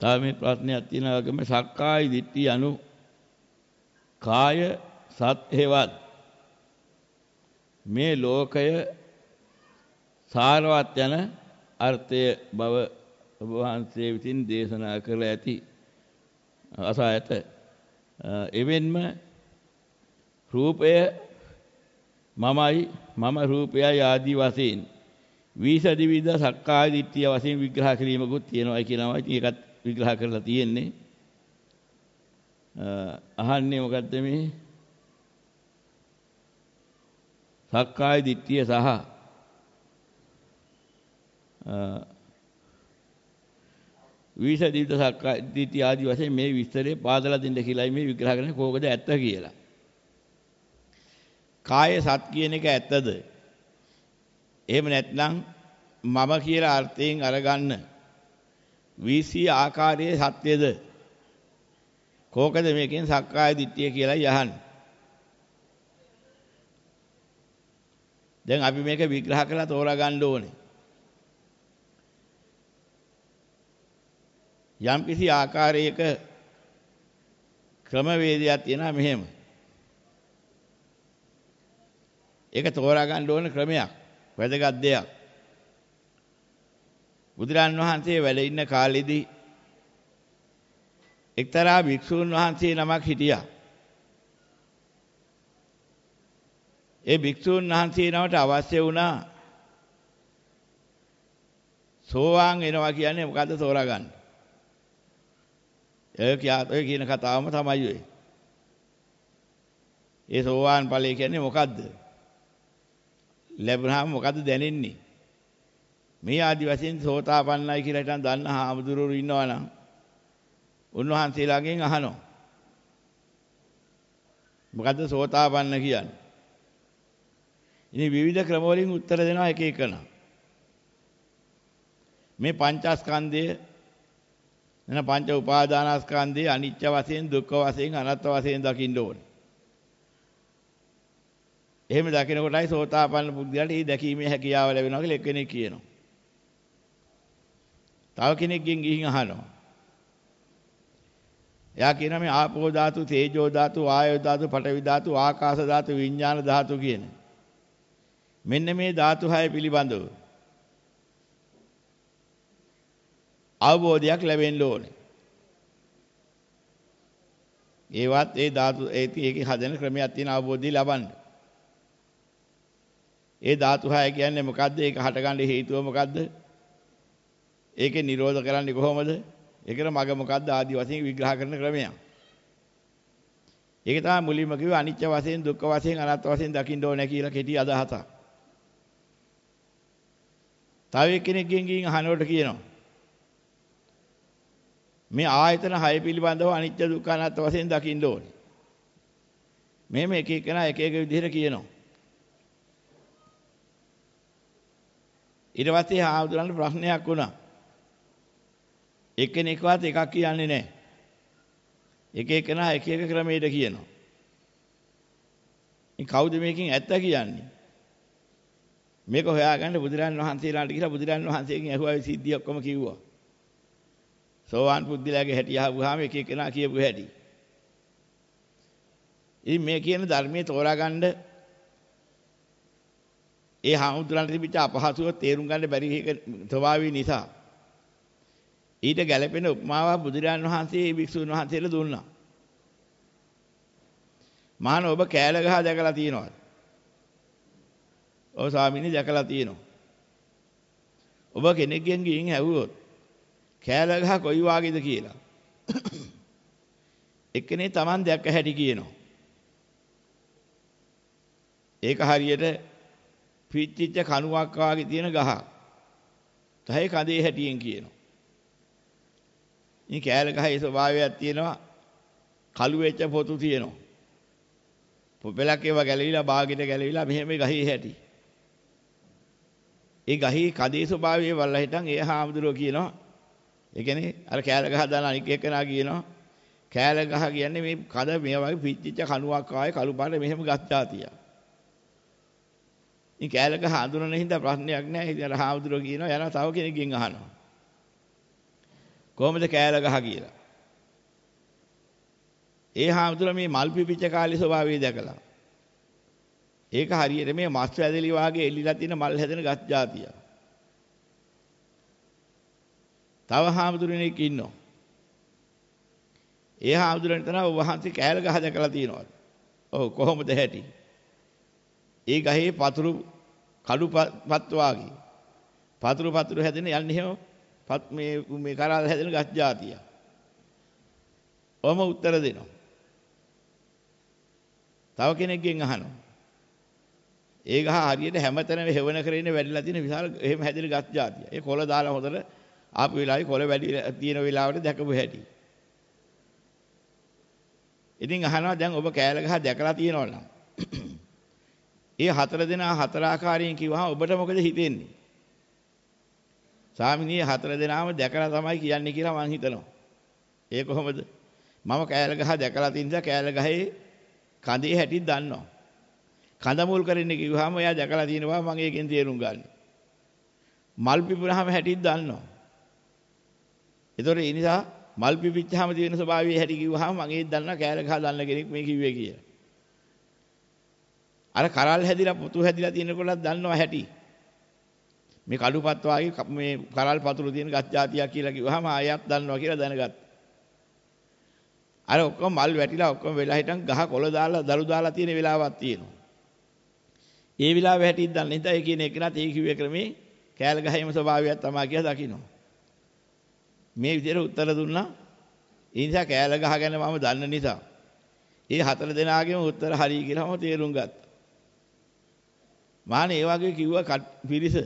තව මේ ප්‍රශ්නයක් තියෙනවා වගේම සක්කාය දිට්ඨිය anu කාය සත් හේවත් මේ ලෝකය සාරවත් යන අර්ථය බව ඔබ වහන්සේ විසින් දේශනා කළ ඇති අසා ඇත එවෙන්ම රූපය මමයි මම රූපයයි ආදී වශයෙන් විසදි විද සක්කාය දිට්ඨිය වශයෙන් විග්‍රහ කිරීමකුත් තියෙනවා කියනවා. ඉතින් ඒකත් විග්‍රහ කරලා තියෙන්නේ. අහන්නේ මොකද්ද මේ? සක්කාය දිට්ඨිය සහ විසදි විද සක්කාය දිට්ඨිය ආදී වශයෙන් මේ විස්තරේ පාදලා දෙන්න කියලායි මේ විග්‍රහ කරන්නේ කොහොමද ඇත්ත කියලා. කාය සත් කියන එක ඇත්තද? එහෙම නැත්නම් මම කියලා අර්ථයෙන් අරගන්න වීසී ආකාරයේ සත්‍යද? කෝකද මේකෙන් සක්කාය දිට්ඨිය කියලා යහන්නේ? දැන් අපි මේක විග්‍රහ කරලා තෝරා ගන්න ඕනේ. යම් කිසි ආකාරයක ක්‍රමවේදයක් තියෙනවා මෙහෙම. ඒක තෝරා ගන්න ඕන ක්‍රමයක්. වැදගත් දෙයක්. බුදුරන් වහන්සේ වැඩ ඉන්න කාලෙදී එක්තරා භික්ෂූන් වහන්සේ නමක් හිටියා. ඒ භික්ෂූන් වහන්සේ නමට අවශ්‍ය වුණා සෝවාන් වෙනවා කියන්නේ මොකද්ද තෝරාගන්න. ඒ කියා ඔය කියන කතාවම තමයි ඔය. ඒ සෝවාන් ඵලය කියන්නේ මොකද්ද? ලැබුණාම මොකද්ද දැනෙන්නේ? මේ ආදි වශයෙන් සෝතාපන්නයි කියලා හිටන් දන්න හාමුදුරුවෝ ඉන්නවනම් උන්වහන්සේලාගෙන් අහනවා. මොකද්ද සෝතාපන්න කියන්නේ? ඉතින් විවිධ ක්‍රම වලින් උත්තර දෙනවා එක එකන. මේ පංචස්කන්ධය එන පංච උපාදානස්කන්ධය අනිත්‍ය වශයෙන් දුක්ඛ වශයෙන් අනාත්ම වශයෙන් දකින්න ඕනේ. එහෙම දකින කොටයි සෝතාපන්න පුද්ගලයාට මේ දැකීමේ හැකියාව ලැබෙනවා කියලා එක්කෙනෙක් කියනවා. තව කෙනෙක්ගෙන් ගිහින් අහනවා. එයා කියනවා මේ ආපෝ ධාතු, තේජෝ ධාතු, වායෝ ධාතු, පඨවි ධාතු, ආකාශ ධාතු, විඥාන ධාතු කියන. මෙන්න මේ ධාතු හය පිළිබඳව අවබෝධයක් ලැබෙන්න ඕනේ. ඒවත් ඒ ධාතු ඒකේ හදන ක්‍රමයක් තියෙන අවබෝධය ලබන්න. ඒ ධාතු හය කියන්නේ මොකද්ද? ඒක හටගන්න හේතුව මොකද්ද? ඒකේ නිරෝධ කරන්නේ කොහොමද? ඒකට මග මොකද්ද ආදි වශයෙන් විග්‍රහ කරන ක්‍රමයක්. ඒක තමයි මුලින්ම කිව්වේ අනිත්‍ය වශයෙන් දුක්ඛ වශයෙන් අනාත්ම වශයෙන් දකින්න ඕනේ කියලා කෙටි අදහසක්. තව එක්කෙනෙක්ගෙන් ගින් අහනකොට කියනවා මේ ආයතන හය පිළිබඳව අනිත්‍ය දුක්ඛ අනාත්ම වශයෙන් දකින්න ඕනේ. මෙහෙම එක එකනා එක එක විදිහට කියනවා. ඊට පස්සේ ආවුදුරන්ට ප්‍රශ්නයක් වුණා. එක්කෙනෙක්වත් එකක් කියන්නේ නැහැ. එක එකනා එක එක ක්‍රමයකට කියනවා. ඉතින් කවුද මේකෙන් ඇත්ත කියන්නේ? මේක හොයාගන්න බුදුරන් වහන්සේලාට කියලා බුදුරන් වහන්සේගෙන් ඇහුවා සිද්ධිය ඔක්කොම කිව්වා. සෝවාන් පුද්ගලයාගේ හැටි අහුවාම එක එකනා කියපු හැටි. ඉතින් මේ කියන ධර්මයේ තෝරාගන්න ඒ හාමුදුරන්ට තිබිච්ච අපහසුව තේරුම් ගන්න බැරි එක ස්වභාවය නිසා ඊට ගැළපෙන උපමාවක් බුදුරජාණන් වහන්සේ මේ භික්ෂුන් වහන්සේලා දුන්නා. මහාන ඔබ කෑල ගහ දැකලා තියෙනවද? ඔව් ස්වාමීනි දැකලා තියෙනවා. ඔබ කෙනෙක්ගෙන් ගිහින් ඇහුවොත් කෑල ගහ කොයි වාගේද කියලා. එක්කෙනේ Taman දැක්ක හැටි කියනවා. ඒක හරියට පිච්චිච්ච කණුවක් වාගේ තියෙන ගහක්. තහේ කඳේ හැටියෙන් කියනවා. ඉතින් කෑල ගහේ ස්වභාවයක් තියෙනවා. කළු වෙච්ච පොතු තියෙනවා. පොපලක් ඒවා ගැලවිලා බාගෙට ගැලවිලා මෙහෙම ගහේ හැටි. ඒ ගහේ කදේ ස්වභාවය වල්ලා හිටන් ඒ හාමුදුරුවෝ කියනවා. ඒ කියන්නේ අර කෑල ගහ දාන අනික් එක්කනා කියනවා. කෑල ගහ කියන්නේ මේ කද මේ වගේ පිච්චිච්ච කණුවක් ආයේ කළු පාට මෙහෙම ගත්තා තියා. ඉතින් කෑලක හඳුනන හින්දා ප්‍රශ්නයක් නැහැ. ඉතින් අර හාමුදුරුවෝ කියනවා යනවා තව කෙනෙක්ගෙන් අහනවා. කොහොමද කෑල ගහ කියලා. ඒ හාමුදුරුවෝ මේ මල් පිපිච්ච කාලේ ස්වභාවය දැකලා. ඒක හරියට මේ මස් වැදලි වාගේ එල්ලිලා තියෙන මල් හැදෙන ගස් జాතිය. තව හාමුදුරනෙක් ඉන්නවා. ඒ හාමුදුරන් තන ඔබ වහන්සේ කෑල ගහ දැකලා තියෙනවා. ඔව් කොහොමද හැටි? ඒ ගහේ පතුරු කඩු පත් වාගේ. පතුරු පතුරු හැදෙන යන්නේ එහෙම මේ මේ කරාල හැදෙන ගස් జాතිය. ඔහම උත්තර දෙනවා. තව කෙනෙක්ගෙන් අහනවා. ඒ ගහ හරියට හැමතැනම හෙවණ කරගෙන වැඩිලා තියෙන විශාල එහෙම හැදෙන ගස් జాතිය. ඒ කොළ දාලා හොදට ආපු වෙලාවේ කොළ වැඩි තියෙන වෙලාවට දැකපු හැටි. ඉතින් අහනවා දැන් ඔබ කෑල ගහ දැකලා තියෙනවද? ඒ හතර දෙනා හතර ආකාරයෙන් කිව්වහම ඔබට මොකද හිතෙන්නේ? ස්වාමිනිය හතර දෙනාම දැකලා තමයි කියන්නේ කියලා මං හිතනවා. ඒ කොහොමද? මම කෑල ගහ දැකලා තින්ද කෑල ගහේ කඳේ හැටි දන්නවා. කඳ මුල් කරන්න කිව්වහම එයා දැකලා තියෙනවා මම ඒකෙන් තේරුම් ගන්න. මල් පිපුනහම හැටි දන්නවා. ඒතොර ඒ නිසා මල් පිපිච්චාම තියෙන ස්වභාවය හැටි කිව්වහම මම ඒක දන්නවා කෑල ගහ දන්න කෙනෙක් මේ කිව්වේ කියලා. අර කරල් හැදිලා පුතු හැදිලා තියෙනකොටත් දන්නවා හැටි. මේ කඩුපත් වාගේ මේ කරල් පතුරු තියෙන ගස් జాතියක් කියලා කිව්වහම ආයෙත් දන්නවා කියලා දැනගත්තා. අර ඔක්කොම මල් වැටිලා ඔක්කොම වෙලා හිටන් ගහ කොළ දාලා දළු දාලා තියෙන වෙලාවක් තියෙනවා. ඒ විලාවේ හැටිත් දන්නේ නැත්නම් ඒ කියන එක නත් ඒ කිව්වේ ක්‍රමේ කෑල ගහේම ස්වභාවයක් තමයි කියලා දකින්න. මේ විදිහට උත්තර දුන්නා. ඒ නිසා කෑල ගහ ගැන මම දන්න නිසා. ඒ හතර දෙනාගේම උත්තර හරි කියලා මම තේරුම් ගත්තා. මානේ ඒ වගේ කිව්වා පිරිස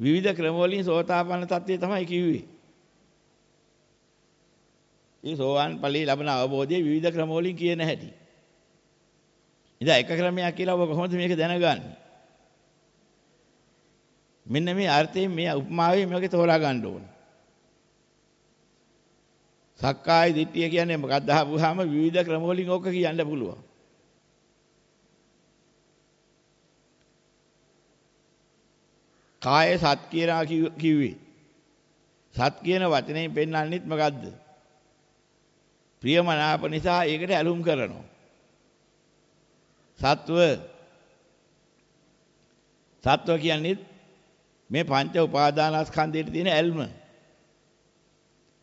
විවිධ ක්‍රම වලින් සෝතාපන්න තත්ත්වය තමයි කිව්වේ. මේ සෝවාන් ඵලයේ ලබන අවබෝධයේ විවිධ ක්‍රම වලින් කියන හැටි. ඉතින් එක ක්‍රමයක් කියලා ඔබ කොහොමද මේක දැනගන්නේ? මෙන්න මේ අර්ථයෙන් මේ උපමාවේ මේක තෝරා ගන්න ඕනේ. සක්කාය දිට්ඨිය කියන්නේ මොකක්ද අහපුවාම විවිධ ක්‍රම වලින් ඕක කියන්න පුළුවන්. කාය සත් කියනවා කිව්වේ. සත් කියන වචනේ පෙන්වන්නෙත් මොකද්ද? ප්‍රියමනාප නිසා ඒකට ඇලුම් කරනවා. සත්ව සත්ව කියන්නේ මේ පංච උපාදානස්කන්ධයට තියෙන ඇල්ම.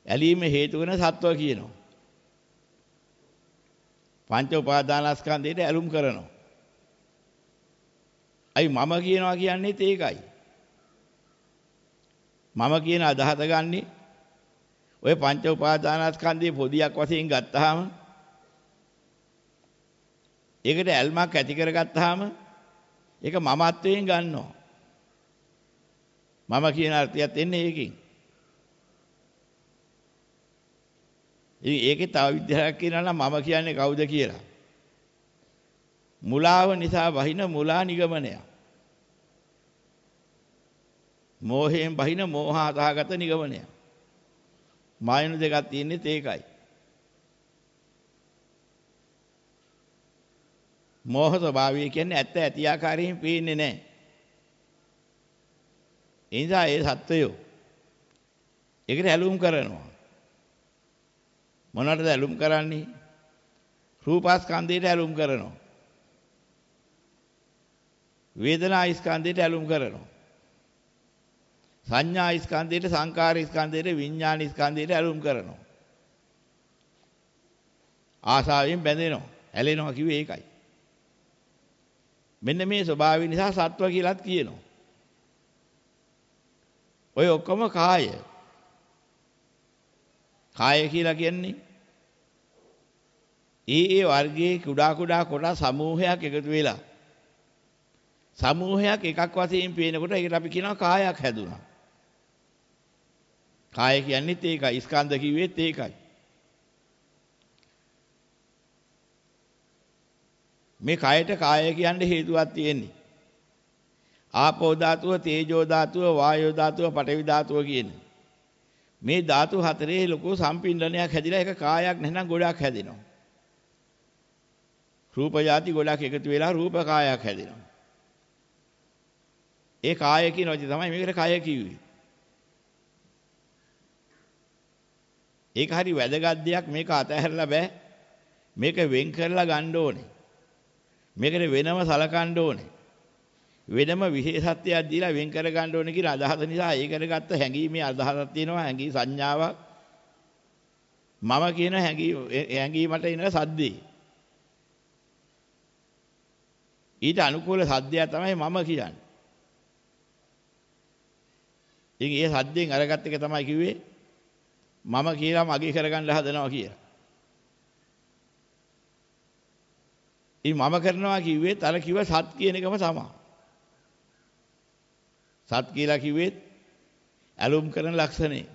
ඇලීම හේතු වෙන සත්ව කියනවා. පංච උපාදානස්කන්ධයට ඇලුම් කරනවා. අයි මම කියනවා කියන්නේත් ඒකයි. මම කියන අදහස ගන්නේ ඔය පංච උපාදානස්කන්ධයේ පොදියක් වශයෙන් ගත්තාම ඒකට ඇල්මක් ඇති කරගත්තාම ඒක මමත්වයෙන් ගන්නවා. මම කියන අර්ථයත් එන්නේ ඒකෙන්. ඉතින් ඒකේ තව විදිහක් කියනවා නම් මම කියන්නේ කවුද කියලා. මුලාව නිසා වහින මුලා නිගමනය. මෝහයෙන් වහින මෝහාතහගත නිගමනය. මායන දෙකක් තියෙන්නේ ඒකයි. මෝහ ස්වභාවය කියන්නේ ඇත්ත ඇති ආකාරයෙන් පේන්නේ නැහැ. ඒ නිසා ඒ සත්වයෝ ඒකට ඇලුම් කරනවා. මොනවටද ඇලුම් කරන්නේ? රූපස්කන්ධයට ඇලුම් කරනවා. වේදනා ස්කන්ධයට ඇලුම් කරනවා. සංඥා ස්කන්ධයට සංකාර ස්කන්ධයට විඥාන ස්කන්ධයට ඇලුම් කරනවා. ආසාවෙන් බැඳෙනවා. ඇලෙනවා කිව්වේ ඒකයි. මෙන්න මේ ස්වභාවය නිසා සත්ව කියලාත් කියනවා. ඔය ඔක්කොම කාය. කාය කියලා කියන්නේ ඒ ඒ වර්ගයේ කුඩා කුඩා කොටස් සමූහයක් එකතු වෙලා සමූහයක් එකක් වශයෙන් පේනකොට ඒකට අපි කියනවා කායක් හැදුනා. කාය කියන්නේත් ඒකයි. ස්කන්ධ කිව්වෙත් ඒකයි. මේ කයට කාය කියන්න හේතුවක් තියෙන්නේ. ආපෝ ධාතුව, තේජෝ ධාතුව, වායෝ ධාතුව, පඨවි ධාතුව කියන. මේ ධාතු හතරේ ලොකු සම්පින්ඩනයක් හැදිලා ඒක කායක් නැත්නම් ගොඩක් හැදෙනවා. රූප જાති ගොඩක් එකතු වෙලා රූප කායක් හැදෙනවා. ඒ කාය කියන වචනේ තමයි මේකට කය කිව්වේ. ඒක හරි වැදගත් දෙයක් මේක අතහැරලා බෑ. මේක වෙන් කරලා ගන්න ඕනේ. මේකට වෙනම සලකන්න ඕනේ. වෙනම විශේෂත්වයක් දීලා වෙන් කර ගන්න ඕනේ කියලා අදහස නිසා ඒකට ගත්ත හැඟීමේ අදහසක් තියෙනවා හැඟී සංඥාවක් මම කියන හැඟීමට එන සද්දේ ඊට අනුකූල සද්දයක් තමයි මම කියන්නේ ඉතින් ඒ සද්දෙන් අරගත් එක තමයි කිව්වේ මම කියලා මගේ කරගන්න හදනවා කියලා. ඉතින් මම කරනවා කිව්වෙත් අර කිව්ව සත් කියන එකම තමයි. සත් කියලා කිව්වෙත් ඇලුම් කරන ලක්ෂණේ.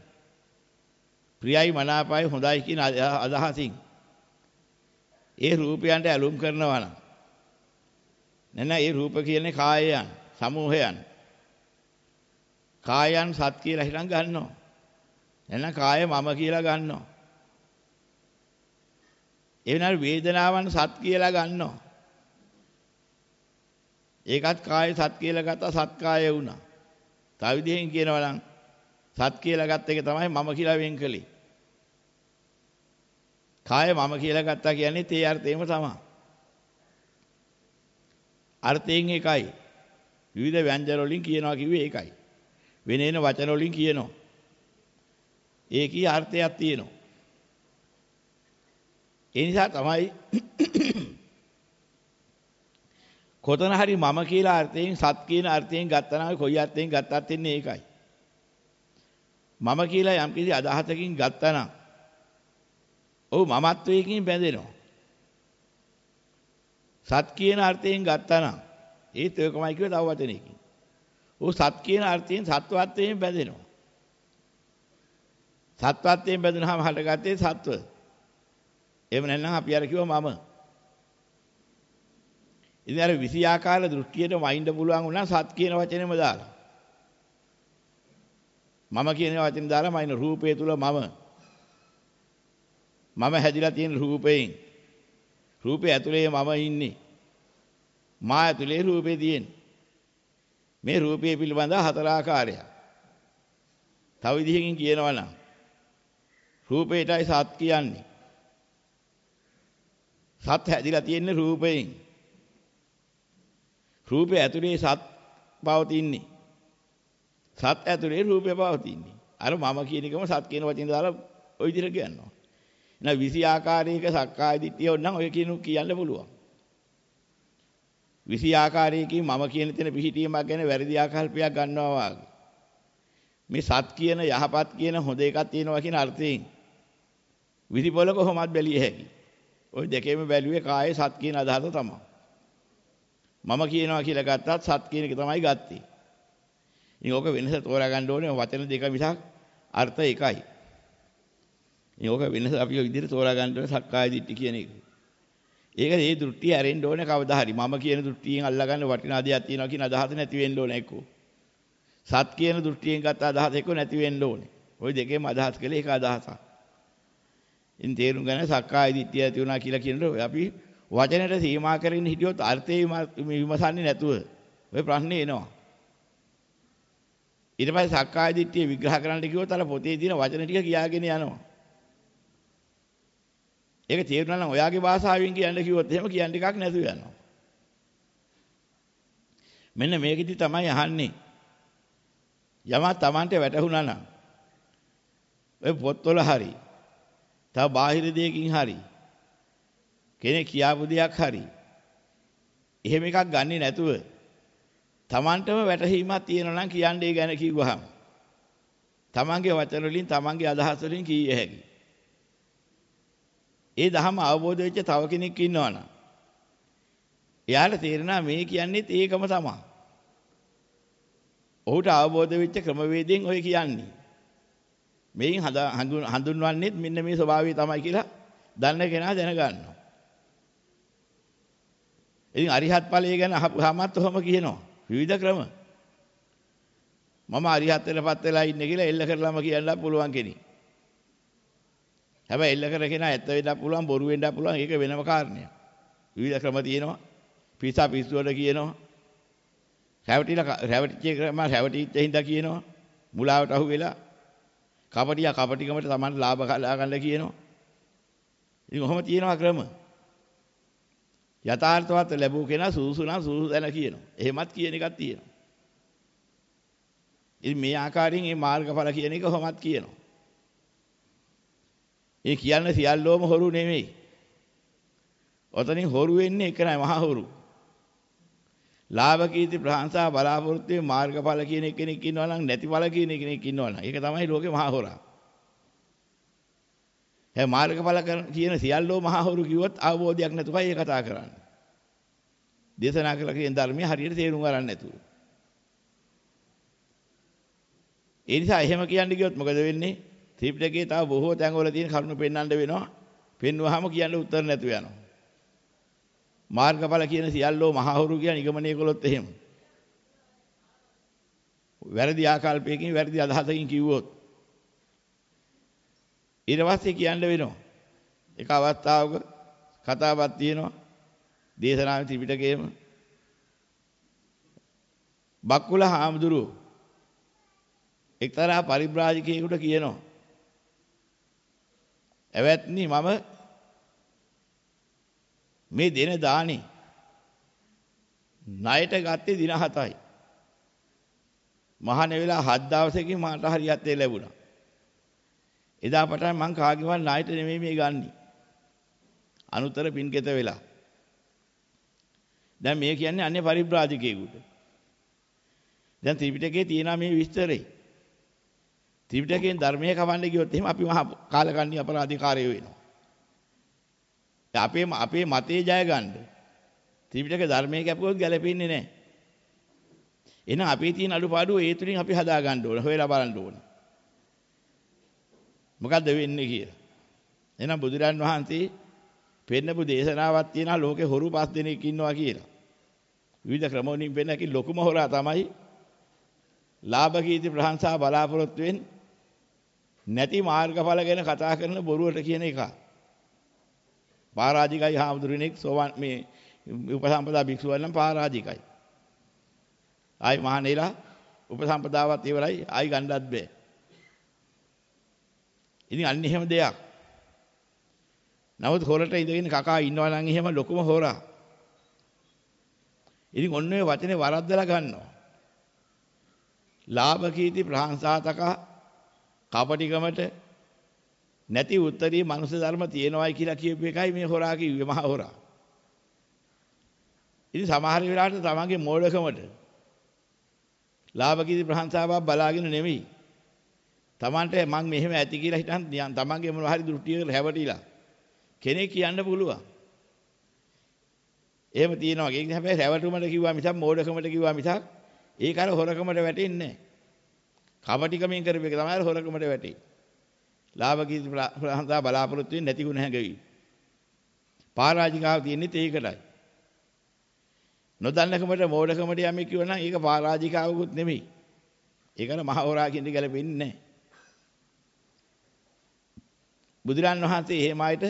ප්‍රියයි මනාපයි හොඳයි කියන අදහසින් ඒ රූපයන්ට ඇලුම් කරනවා නම් නැත්නම් ඒ රූප කියන්නේ කායයන් සමූහයන් කායයන් සත් කියලා හිතන් ගන්නවා. එහෙනම් කාය මම කියලා ගන්නවා. ඒ වෙනාට වේදනාවන් සත් කියලා ගන්නවා. ඒකත් කාය සත් කියලා ගත්තා සත් කාය වුණා. තව විදිහෙන් කියනවා නම් සත් කියලා ගත්ත එක තමයි මම කියලා වෙන් කළේ. කාය මම කියලා ගත්තා කියන්නේ තේ අර්ථයෙන්ම තමයි. අර්ථයෙන් එකයි. විවිධ ව්‍යංජන වලින් කියනවා කිව්වේ ඒකයි. වෙනේන වචන වලින් කියනවා. ඒකී අර්ථයක් තියෙනවා. ඒ නිසා තමයි කොතන හරි මම කියලා අර්ථයෙන් සත් කියන අර්ථයෙන් ගත්තා නම් කොයි අර්ථයෙන් ගත්තත් ඉන්නේ ඒකයි. මම කියලා යම් කිසි අදහසකින් ගත්තා නම් ඔව් මමත්වයකින් බැඳෙනවා. සත් කියන අර්ථයෙන් ගත්තා නම් ඒත් ඔයකමයි කිව්ව තව වචනයකින්. ਉਹ සත් කියන අර්ථයෙන් සත්වත්වයෙන් බැඳෙනවා. සත්වත්වයෙන් බැඳුනහම හටගත්තේ සත්ව. එහෙම නැත්නම් අපි අර කිව්වා මම. ඉතින් අර විසි ආකාර දෘෂ්ටියට වයින්ද පුළුවන් වුණා සත් කියන වචනේම දාලා. මම කියන වචනේ දාලා මයින් රූපය තුල මම. මම හැදිලා තියෙන රූපයෙන්. රූපය ඇතුලේ මම ඉන්නේ. මා ඇතුලේ රූපේ තියෙන්නේ. මේ රූපය පිළිබඳ හතර ආකාරයක්. තව විදිහකින් කියනවා නම් රූපේටයි සත් කියන්නේ. සත් හැදිලා තියෙන්නේ රූපයෙන්. රූපය ඇතුලේ සත් පවතින්නේ. සත් ඇතුලේ රූපය පවතින්නේ. අර මම කියන එකම සත් කියන වචෙන් දාලා ওই විදිහට කියනවා. එහෙනම් 20 ආකාරයක සක්කාය දිට්ඨිය ඕනනම් ඔය කියන කියන්න පුළුවන්. විසි ආකාරයකින් මම කියන තැන පිහිටීමක් ගැන වැරදි ආකල්පයක් ගන්නවා වාගේ. මේ සත් කියන යහපත් කියන හොඳ එකක් තියෙනවා කියන අර්ථයෙන් විදිපොල කොහොමත් බැලිය හැකි. ওই දෙකේම බැලුවේ කායේ සත් කියන අදහස තමයි. මම කියනවා කියලා ගත්තත් සත් කියන එක තමයි ගත්තේ. ඉතින් ඕක වෙනස තෝරා ගන්න ඕනේ වචන දෙක මිසක් අර්ථ එකයි. ඉතින් ඕක වෙනස අපි ඔය විදිහට තෝරා ගන්න ඕනේ සක්කාය දිට්ඨි කියන එක. ඒක ඒ දෘෂ්ටිය ඇරෙන්න ඕනේ කවදා හරි. මම කියන දෘෂ්ටියෙන් අල්ලගන්න වටිනා දෙයක් තියෙනවා කියන අදහස නැති වෙන්න ඕනේ එක්කෝ. සත් කියන දෘෂ්ටියෙන් ගත්ත අදහස එක්කෝ නැති වෙන්න ඕනේ. ওই දෙකේම අදහස් කළේ ඒක අදහසක්. ඉතින් තේරුම් ගන්න සක්කාය දිට්ඨිය ඇති වුණා කියලා කියනකොට අපි වචනයට සීමා කරගෙන හිටියොත් අර්ථය විමසන්නේ නැතුව ඔය ප්‍රශ්නේ එනවා. ඊට පස්සේ සක්කාය දිට්ඨිය විග්‍රහ කරන්න කිව්වොත් අර පොතේ තියෙන වචන ටික කියාගෙන යනවා. ඒක තේරුණා නම් ඔයාගේ භාෂාවෙන් කියන්න කිව්වොත් එහෙම කියන්න එකක් නැතුව යනවා. මෙන්න මේකෙදි තමයි අහන්නේ. යමක් Tamante වැටහුණා නම් ඔය පොත්වල හරි තව බාහිර දෙයකින් හරි කෙනෙක් කියාපු දෙයක් හරි එහෙම එකක් ගන්නේ නැතුව Tamanටම වැටහීමක් තියෙනවා නම් කියන්නේ ඒ ගැන කිව්වහම Tamanගේ වචන වලින් Tamanගේ අදහස් වලින් කීය හැකියි. ඒ ධහම අවබෝධ වෙච්ච තව කෙනෙක් ඉන්නවනම් එයාට තේරෙනවා මේ කියන්නේත් ඒකම තමයි. ඔහුට අවබෝධ වෙච්ච ක්‍රමවේදයෙන් ඔය කියන්නේ. මේන් හඳුන්වන්නේත් මෙන්න මේ ස්වභාවය තමයි කියලා දන්න කෙනා දැනගන්නවා. ඉතින් අරිහත් ඵලය ගැන අහපුවාමත් ඔහොම කියනවා. විවිධ ක්‍රම. මම අරිහත් වෙලපත් වෙලා ඉන්නේ කියලා එල්ල කරලාම කියන්න පුළුවන් කෙනෙක්. හැබැයි එල්ල කර කෙනා ඇත්ත වෙන්නත් පුළුවන් බොරු වෙන්නත් පුළුවන් ඒක වෙනම කාරණයක්. විවිධ ක්‍රම තියෙනවා. පිසා පිස්සුවට කියනවා. රැවටිලා රැවටිච්ච ක්‍රම රැවටිච්ච හින්දා කියනවා. මුලාවට අහු වෙලා කපටියා කපටිකමට Taman ලාභ කළා ගන්න කියනවා. ඉතින් ඔහොම තියෙනවා ක්‍රම. යථාර්ථවත් ලැබුව කෙනා සූසු නම් සූසු දැන කියනවා. එහෙමත් කියන එකක් තියෙනවා. ඉතින් මේ ආකාරයෙන් මේ මාර්ගඵල කියන එක කොහොමත් කියනවා. ඒ කියන්නේ සියල්ලෝම හොරු නෙමෙයි. ඔතනින් හොරු වෙන්නේ එක නයි මහා හොරු. ලාභ කීර්ති ප්‍රශංසා බලාපොරොත්තු වේ මාර්ගඵල කියන කෙනෙක් ඉන්නවා නම් නැතිඵල කියන කෙනෙක් ඉන්නවා නම් ඒක තමයි ලෝකේ මහා හොරා. ඒ මාර්ගඵල කියන සියල්ලෝ මහා හොරු කිව්වොත් අවබෝධයක් නැතුවයි ඒ කතා කරන්නේ. දේශනා කළ කියන ධර්මයේ හරියට තේරුම් ගන්න නැතුව. ඒ නිසා එහෙම කියන්න ගියොත් මොකද වෙන්නේ? ත්‍රිපිටකයේ තව බොහෝ තැන්වල තියෙන කරුණු පෙන්වන්න වෙනවා. පෙන්වුවාම කියන්න උත්තර නැතුව යනවා. මාර්ගඵල කියන සියල්ලෝ මහහුරු කියන නිගමනය කළොත් එහෙම. වැරදි ආකල්පයකින් වැරදි අදහසකින් කිව්වොත් ඊට පස්සේ කියන්න වෙනවා. එක අවස්ථාවක කතාවක් තියෙනවා. දේශනාවේ ත්‍රිපිටකයේම බක්කුල හාමුදුරුවෝ එක්තරා පරිබ්‍රාජකයෙකුට කියනවා එවත්නි මම මේ දෙන දානි ණයට ගත්තේ දින 7යි. මහාන වෙලා 7 දවසකින් මට හරියට ලැබුණා. එදා පටන් මං කාගේවත් ණයට නෙමෙයි මේ ගන්නෙ. අනුතර පින්කෙත වෙලා. දැන් මේ කියන්නේ අන්නේ පරිබ්‍රාජකයෙකුට. දැන් ත්‍රිපිටකයේ තියෙන මේ විස්තරේ ත්‍රිපිටකයෙන් ධර්මයේ කවන්න ගියොත් එහෙම අපි මහා කාලකන්ණි අපරාධිකාරයෝ වෙනවා. අපේ අපේ මතේ ජය ගන්න ත්‍රිපිටක ධර්මයේ කැපුවොත් ගැලපෙන්නේ නැහැ. එහෙනම් අපේ තියෙන අඩුපාඩු ඒ තුලින් අපි හදා ගන්න ඕන. හොයලා බලන්න ඕන. මොකද්ද වෙන්නේ කියලා. එහෙනම් බුදුරන් වහන්සේ පෙන්නපු දේශනාවක් තියෙනවා ලෝකේ හොරු පස් දෙනෙක් ඉන්නවා කියලා. විවිධ ක්‍රමවලින් වෙන කි ලොකුම හොරා තමයි ලාභ කීර්ති ප්‍රශංසා බලාපොරොත්තු වෙන්නේ නැති මාර්ගඵල ගැන කතා කරන බොරුවට කියන එක. පරාජිකයි හාමුදුරනෙක් සෝවන් මේ උපසම්පදා භික්ෂුවන් නම් පරාජිකයි. ආයි මහණේලා උපසම්පදාවත් ඉවරයි ආයි ගණ්ඩත් බෑ. ඉතින් අන්න එහෙම දෙයක්. නමුත් හොරට ඉඳගෙන කකා ඉන්නවා නම් එහෙම ලොකුම හොරා. ඉතින් ඔන්න ඔය වචනේ වරද්දලා ගන්නවා. ලාභ කීති ප්‍රහංසාතක කපටිකමට නැති උත්තරී මනුෂ්‍ය ධර්ම තියෙනවායි කියලා කියපු එකයි මේ හොරා කිව්වේ මහා හොරා. ඉතින් සමහර වෙලාවට තමන්ගේ මෝඩකමට ලාභ කීති ප්‍රශංසාවක් බලාගෙන නෙමෙයි. තමන්ට මං මෙහෙම ඇති කියලා හිතන් තමන්ගේ මොන හරි දෘෂ්ටියකට හැවටිලා කෙනෙක් කියන්න පුළුවන්. එහෙම තියෙනවා. ඒක හැබැයි හැවටුමට කිව්වා මිසක් මෝඩකමට කිව්වා මිසක් ඒක අර හොරකමට වැටෙන්නේ නැහැ. කපටිකමින් කරපු එක තමයි හොරකමට වැටේ. ලාභ කීර්ති ප්‍රහංසා බලාපොරොත්තු වෙන්නේ නැති ගුණ හැඟවි. පරාජිකාව තියෙන්නේ ඒකටයි. නොදන්නකමට මෝඩකමට යමෙක් කිව්වනම් ඒක පරාජිකාවකුත් නෙමෙයි. ඒකට මහ හොරා කියන දේ ගැලපෙන්නේ නැහැ. බුදුරන් වහන්සේ එහෙම ආයත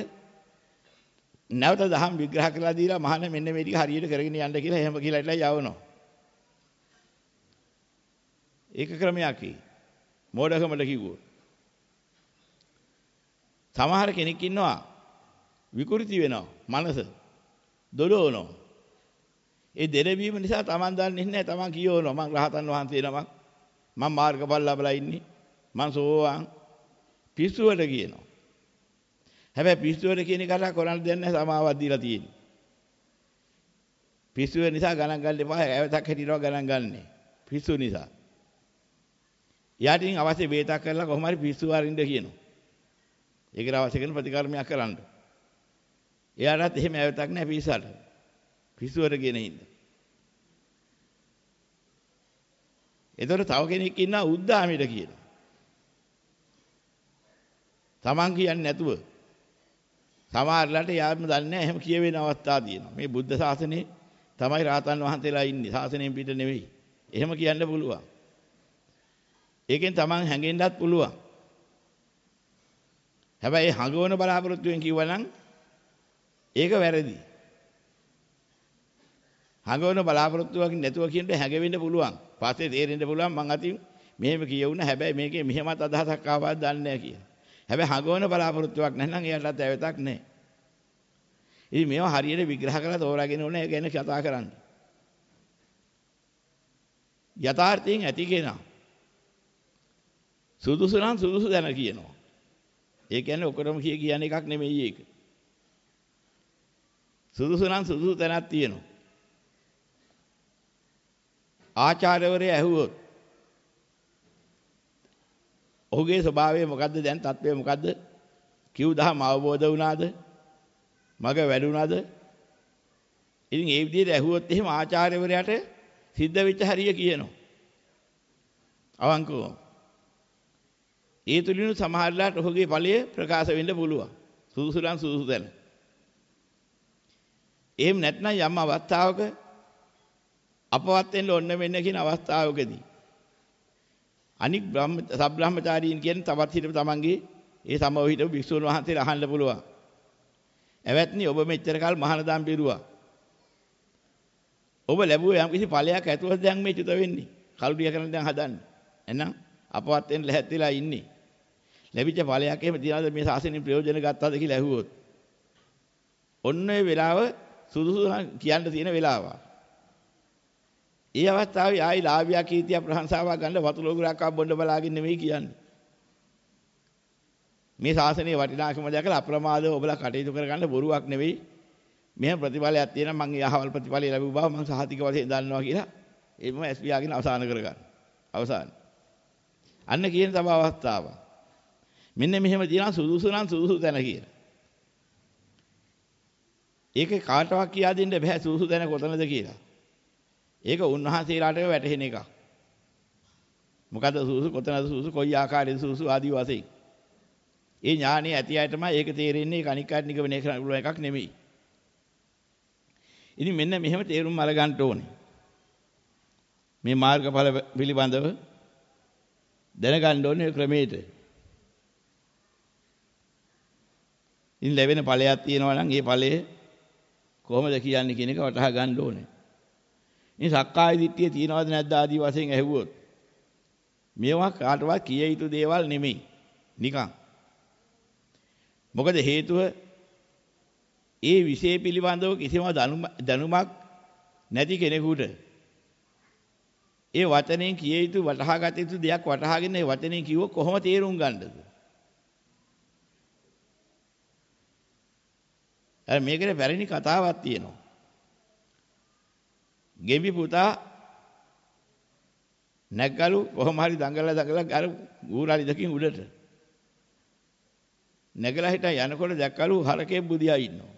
නැවත දහම් විග්‍රහ කරලා දීලා මහාන මෙන්න මේ ටික හරියට කරගෙන යන්න කියලා එහෙම කියලා ඉట్లా යවනවා. ඒක ක්‍රමයක්යි. මෝඩකමට කිව්වොත්. සමහර කෙනෙක් ඉන්නවා විකෘති වෙනවා මනස දොඩවනවා. ඒ දෙරවීම නිසා Taman දන්නේ නැහැ Taman කියවනවා මං රහතන් වහන්සේ නමක් මං මාර්ගඵල ලැබලා ඉන්නේ මං සෝවාන් පිස්සුවට කියනවා. හැබැයි පිස්සුවට කියන එකට කරන්න දෙන්නේ නැහැ සමාවක් දීලා තියෙන්නේ. පිස්සුව නිසා ගණන් ගන්න එපා ඇවතක් හිටිනවා ගණන් ගන්නනේ. පිස්සු නිසා. එයාට ඉතින් අවශ්‍ය වේතක් කරලා කොහොම හරි පිස්සු වරින්ද කියනවා. ඒකට අවශ්‍ය කරන ප්‍රතිකර්මයක් කරන්න. එයාටත් එහෙම ඇවතක් නැහැ පිස්සාට. පිස්සුවට කියන හින්දා. එතකොට තව කෙනෙක් ඉන්නා උද්දාමයට කියනවා. Taman කියන්නේ නැතුව සමහරලාට යාම දන්නේ නැහැ එහෙම කියවෙන අවස්ථා තියෙනවා. මේ බුද්ධ ශාසනයේ තමයි රාතන් වහන්සේලා ඉන්නේ. ශාසනයෙන් පිට නෙවෙයි. එහෙම කියන්න පුළුවන්. ඒකෙන් Taman හැංගෙන්නත් පුළුවන්. හැබැයි ඒ හඟවන බලාපොරොත්තුෙන් කිව්වනම් ඒක වැරදි. හඟවන බලාපොරොත්තුවක් නැතුව කියන්න හැඟෙන්න පුළුවන්. පස්සේ තේරෙන්න පුළුවන් මං අතින් මෙහෙම කියවුණ හැබැයි මේකේ මෙහෙමත් අදහසක් ආවද දන්නේ නැහැ කියලා. හැබැයි හඟවන බලාපොරොත්තුවක් නැත්නම් එයාටත් ඇවතක් නැහැ. ඉතින් මේවා හරියට විග්‍රහ කරලා තෝරාගෙන ඕනේ ගැන කතා කරන්න. යථාර්ථයෙන් ඇති කෙනා සුදුසු නම් සුදුසු දැන කියනවා. ඒ කියන්නේ ඔකටම කිය කියන එකක් නෙමෙයි ඒක. සුදුසු නම් සුදුසු තැනක් තියෙනවා. ආචාර්යවරයා ඇහුවොත් ඔහුගේ ස්වභාවය මොකද්ද දැන් තත්ත්වය මොකද්ද? කිව් දහම අවබෝධ වුණාද? මග වැඩුණාද? ඉතින් ඒ විදිහට ඇහුවොත් එහෙම ආචාර්යවරයාට සිද්ධ වෙච්ච හරිය කියනවා. අවංකවම. ඒ තුලිනු සමහරලාට ඔහුගේ ඵලය ප්‍රකාශ වෙන්න පුළුවන්. සුදුසුලන් සුදුසු දැන. එහෙම නැත්නම් යම් අවස්ථාවක අපවත් වෙන්න ඕන වෙන්න කියන අවස්ථාවකදී අනික් බ්‍රහ්ම සබ්‍රහ්මචාරීන් කියන තවත් හිටපු තමන්ගේ ඒ සමව හිටපු භික්ෂුන් වහන්සේලා අහන්න පුළුවන්. එවත්නි ඔබ මෙච්චර කල් මහානදාම් පිරුවා. ඔබ ලැබුවේ යම් කිසි ඵලයක් ඇතුළත දැන් මේ චුත වෙන්නේ. කල්පිය කරන දැන් හදන්නේ. එහෙනම් අපවත් වෙන්න ලැහැත්තිලා ඉන්නේ. ලැබිච්ච ඵලයක් එහෙම තියනද මේ සාසනෙන් ප්‍රයෝජන ගත්තද කියලා ඇහුවොත්. ඔන්න ඒ වෙලාව සුදුසු කියන්න තියෙන වෙලාව. ඒ අවස්ථාවේ ආයි ලාභියා කීර්තිය ප්‍රශංසාවක් ගන්න වතුර ලෝගරක් බොන්න බලාගෙන නෙමෙයි කියන්නේ. මේ ශාසනයේ වටිනාකම දැකලා අප්‍රමාදව ඔබලා කටයුතු කරගන්න බොරුවක් නෙවෙයි. මෙහෙම ප්‍රතිඵලයක් තියෙනවා මම යහවල් ප්‍රතිඵලය ලැබුව බව මම සහතික වශයෙන් දන්නවා කියලා ඒකම එස්පියාගෙන අවසන් කරගන්න. අවසන්. අන්න කියන තව අවස්ථාව. මෙන්න මෙහෙම තියෙනවා සුදුසු නම් සුදුසු තැන කියලා. ඒකේ කාටවත් කියා දෙන්න බෑ සුදුසු තැන කොතනද කියලා. ඒක උන්වහන්සේලාට වැටහෙන එකක්. මොකද සුසු කොතනද සුසු කොයි ආකාරයේද සුසු ආදී වශයෙන්. ඒ ඥානෙ ඇති අයටම ඒක තේරෙන්නේ ඒක අනිකාට නිගමනය කරන්න පුළුවන් එකක් නෙමෙයි. ඉතින් මෙන්න මෙහෙම තේරුම් අරගන්න ඕනේ. මේ මාර්ගඵල පිළිබඳව දැනගන්න ඕනේ ක්‍රමයට. ඉතින් ලැබෙන ඵලයක් තියෙනවා නම් ඒ ඵලය කොහොමද කියන්නේ කියන එක වටහා ගන්න ඕනේ. මේ සක්කාය දිට්ඨිය තියනවද නැද්ද ආදී වශයෙන් ඇහුවොත් මේවා කාටවත් කිය යුතු දේවල් නෙමෙයි. නිකන්. මොකද හේතුව ඒ විෂය පිළිබඳව කිසිම දැනුමක් නැති කෙනෙකුට ඒ වචනෙන් කිය යුතු වටහා ගත යුතු දෙයක් වටහාගෙන ඒ වචනෙන් කිව්ව කොහොම තේරුම් ගන්නද? අර මේකේ පැරණි කතාවක් තියෙනවා. ගෙම්බි පුතා නැග්ගලු කොහොම හරි දඟලලා දඟලලා අර ඌරාලි දකින් උඩට නැගලා හිටා යනකොට දැක්කලු හරකේ බුදියා ඉන්නවා.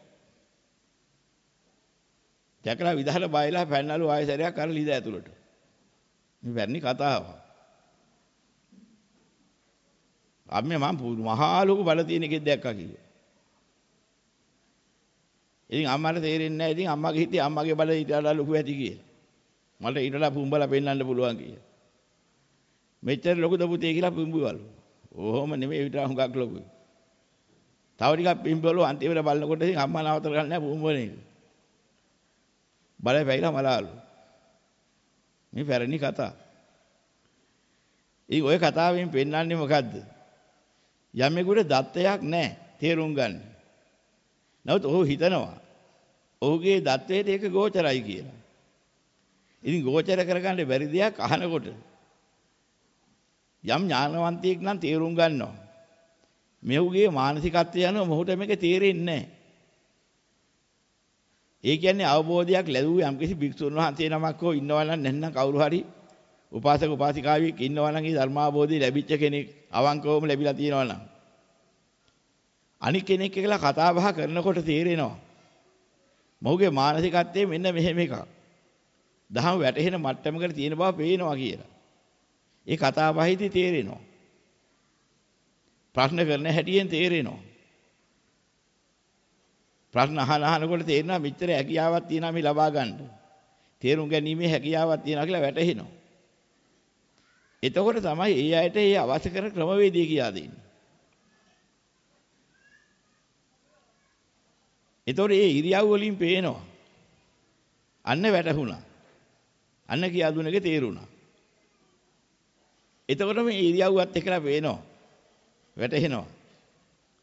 දැකලා විදහාට බයලා පැන්නලු ආයෙසරයක් අර ලිද ඇතුළට. මේ වැරණි කතාව. අම්මේ මම මහා ලොකු බල තියෙන එකෙක් දැක්කා කිව්වා. ඉතින් අම්මට තේරෙන්නේ නැහැ. ඉතින් අම්මගේ හිතේ අම්මගේ බල ඊට වඩා ලොකු ඇති කියලා. මට ඊට වඩා පුඹලා පෙන්වන්න පුළුවන් කියලා. මෙච්චර ලොකුද පුතේ කියලා පුඹුවලු. ඕහොම නෙමෙයි ඊට හුඟක් ලොකුයි. තව ටිකක් පිඹවලු අන්තිමට බලනකොට ඉතින් අම්මා නවතර ගන්න නැහැ පුඹවන එක. බලය පැයිලා මලාලු. මේ පැරණි කතා. ඉතින් ওই කතාවෙන් පෙන්වන්නේ මොකද්ද? යමෙකුට දත්තයක් නැහැ තේරුම් ගන්න. නමුත් ඔහු හිතනවා ඔහුගේ දත්වයට ඒක ගෝචරයි කියලා. ඉතින් ගෝචර කරගන්න බැරි දෙයක් අහනකොට යම් ඥානවන්තයෙක් නම් තේරුම් ගන්නවා. මෙහුගේ මානසිකත්වය යනවා මොහුට මේක තේරෙන්නේ නැහැ. ඒ කියන්නේ අවබෝධයක් ලැබුව යම්කිසි භික්ෂුන් වහන්සේ නමක් හෝ ඉන්නවා නම් නැත්නම් කවුරු හරි උපාසක උපාසිකාවෙක් ඉන්නවා නම් ඒ ධර්මාබෝධය ලැබිච්ච කෙනෙක් අවංකවම ලැබිලා තියෙනවා නම් අනික් කෙනෙක් එක්කලා කතා බහ කරනකොට තේරෙනවා මොහුගේ මානසිකත්වයේ මෙන්න මෙහෙම එකක්. දහම වැටහෙන මට්ටමකට තියෙන බව පේනවා කියලා. ඒ කතා බහිදී තේරෙනවා. ප්‍රශ්න කරන හැටියෙන් තේරෙනවා. ප්‍රශ්න අහන අහනකොට තේරෙනවා මෙච්චර හැකියාවක් තියෙනවා මේ ලබා ගන්න. තේරුම් ගැනීමේ හැකියාවක් තියෙනවා කියලා වැටහෙනවා. එතකොට තමයි ඒ අයට ඒ අවශ්‍ය කරන ක්‍රමවේදය කියලා දෙන්නේ. එතකොට ඒ ඉරියව් වලින් පේනවා. අන්න වැටහුණා. අන්න කියා දුන්නේගේ තේරුණා. එතකොට මේ ඉරියව්වත් එක්කලා පේනවා. වැටහෙනවා.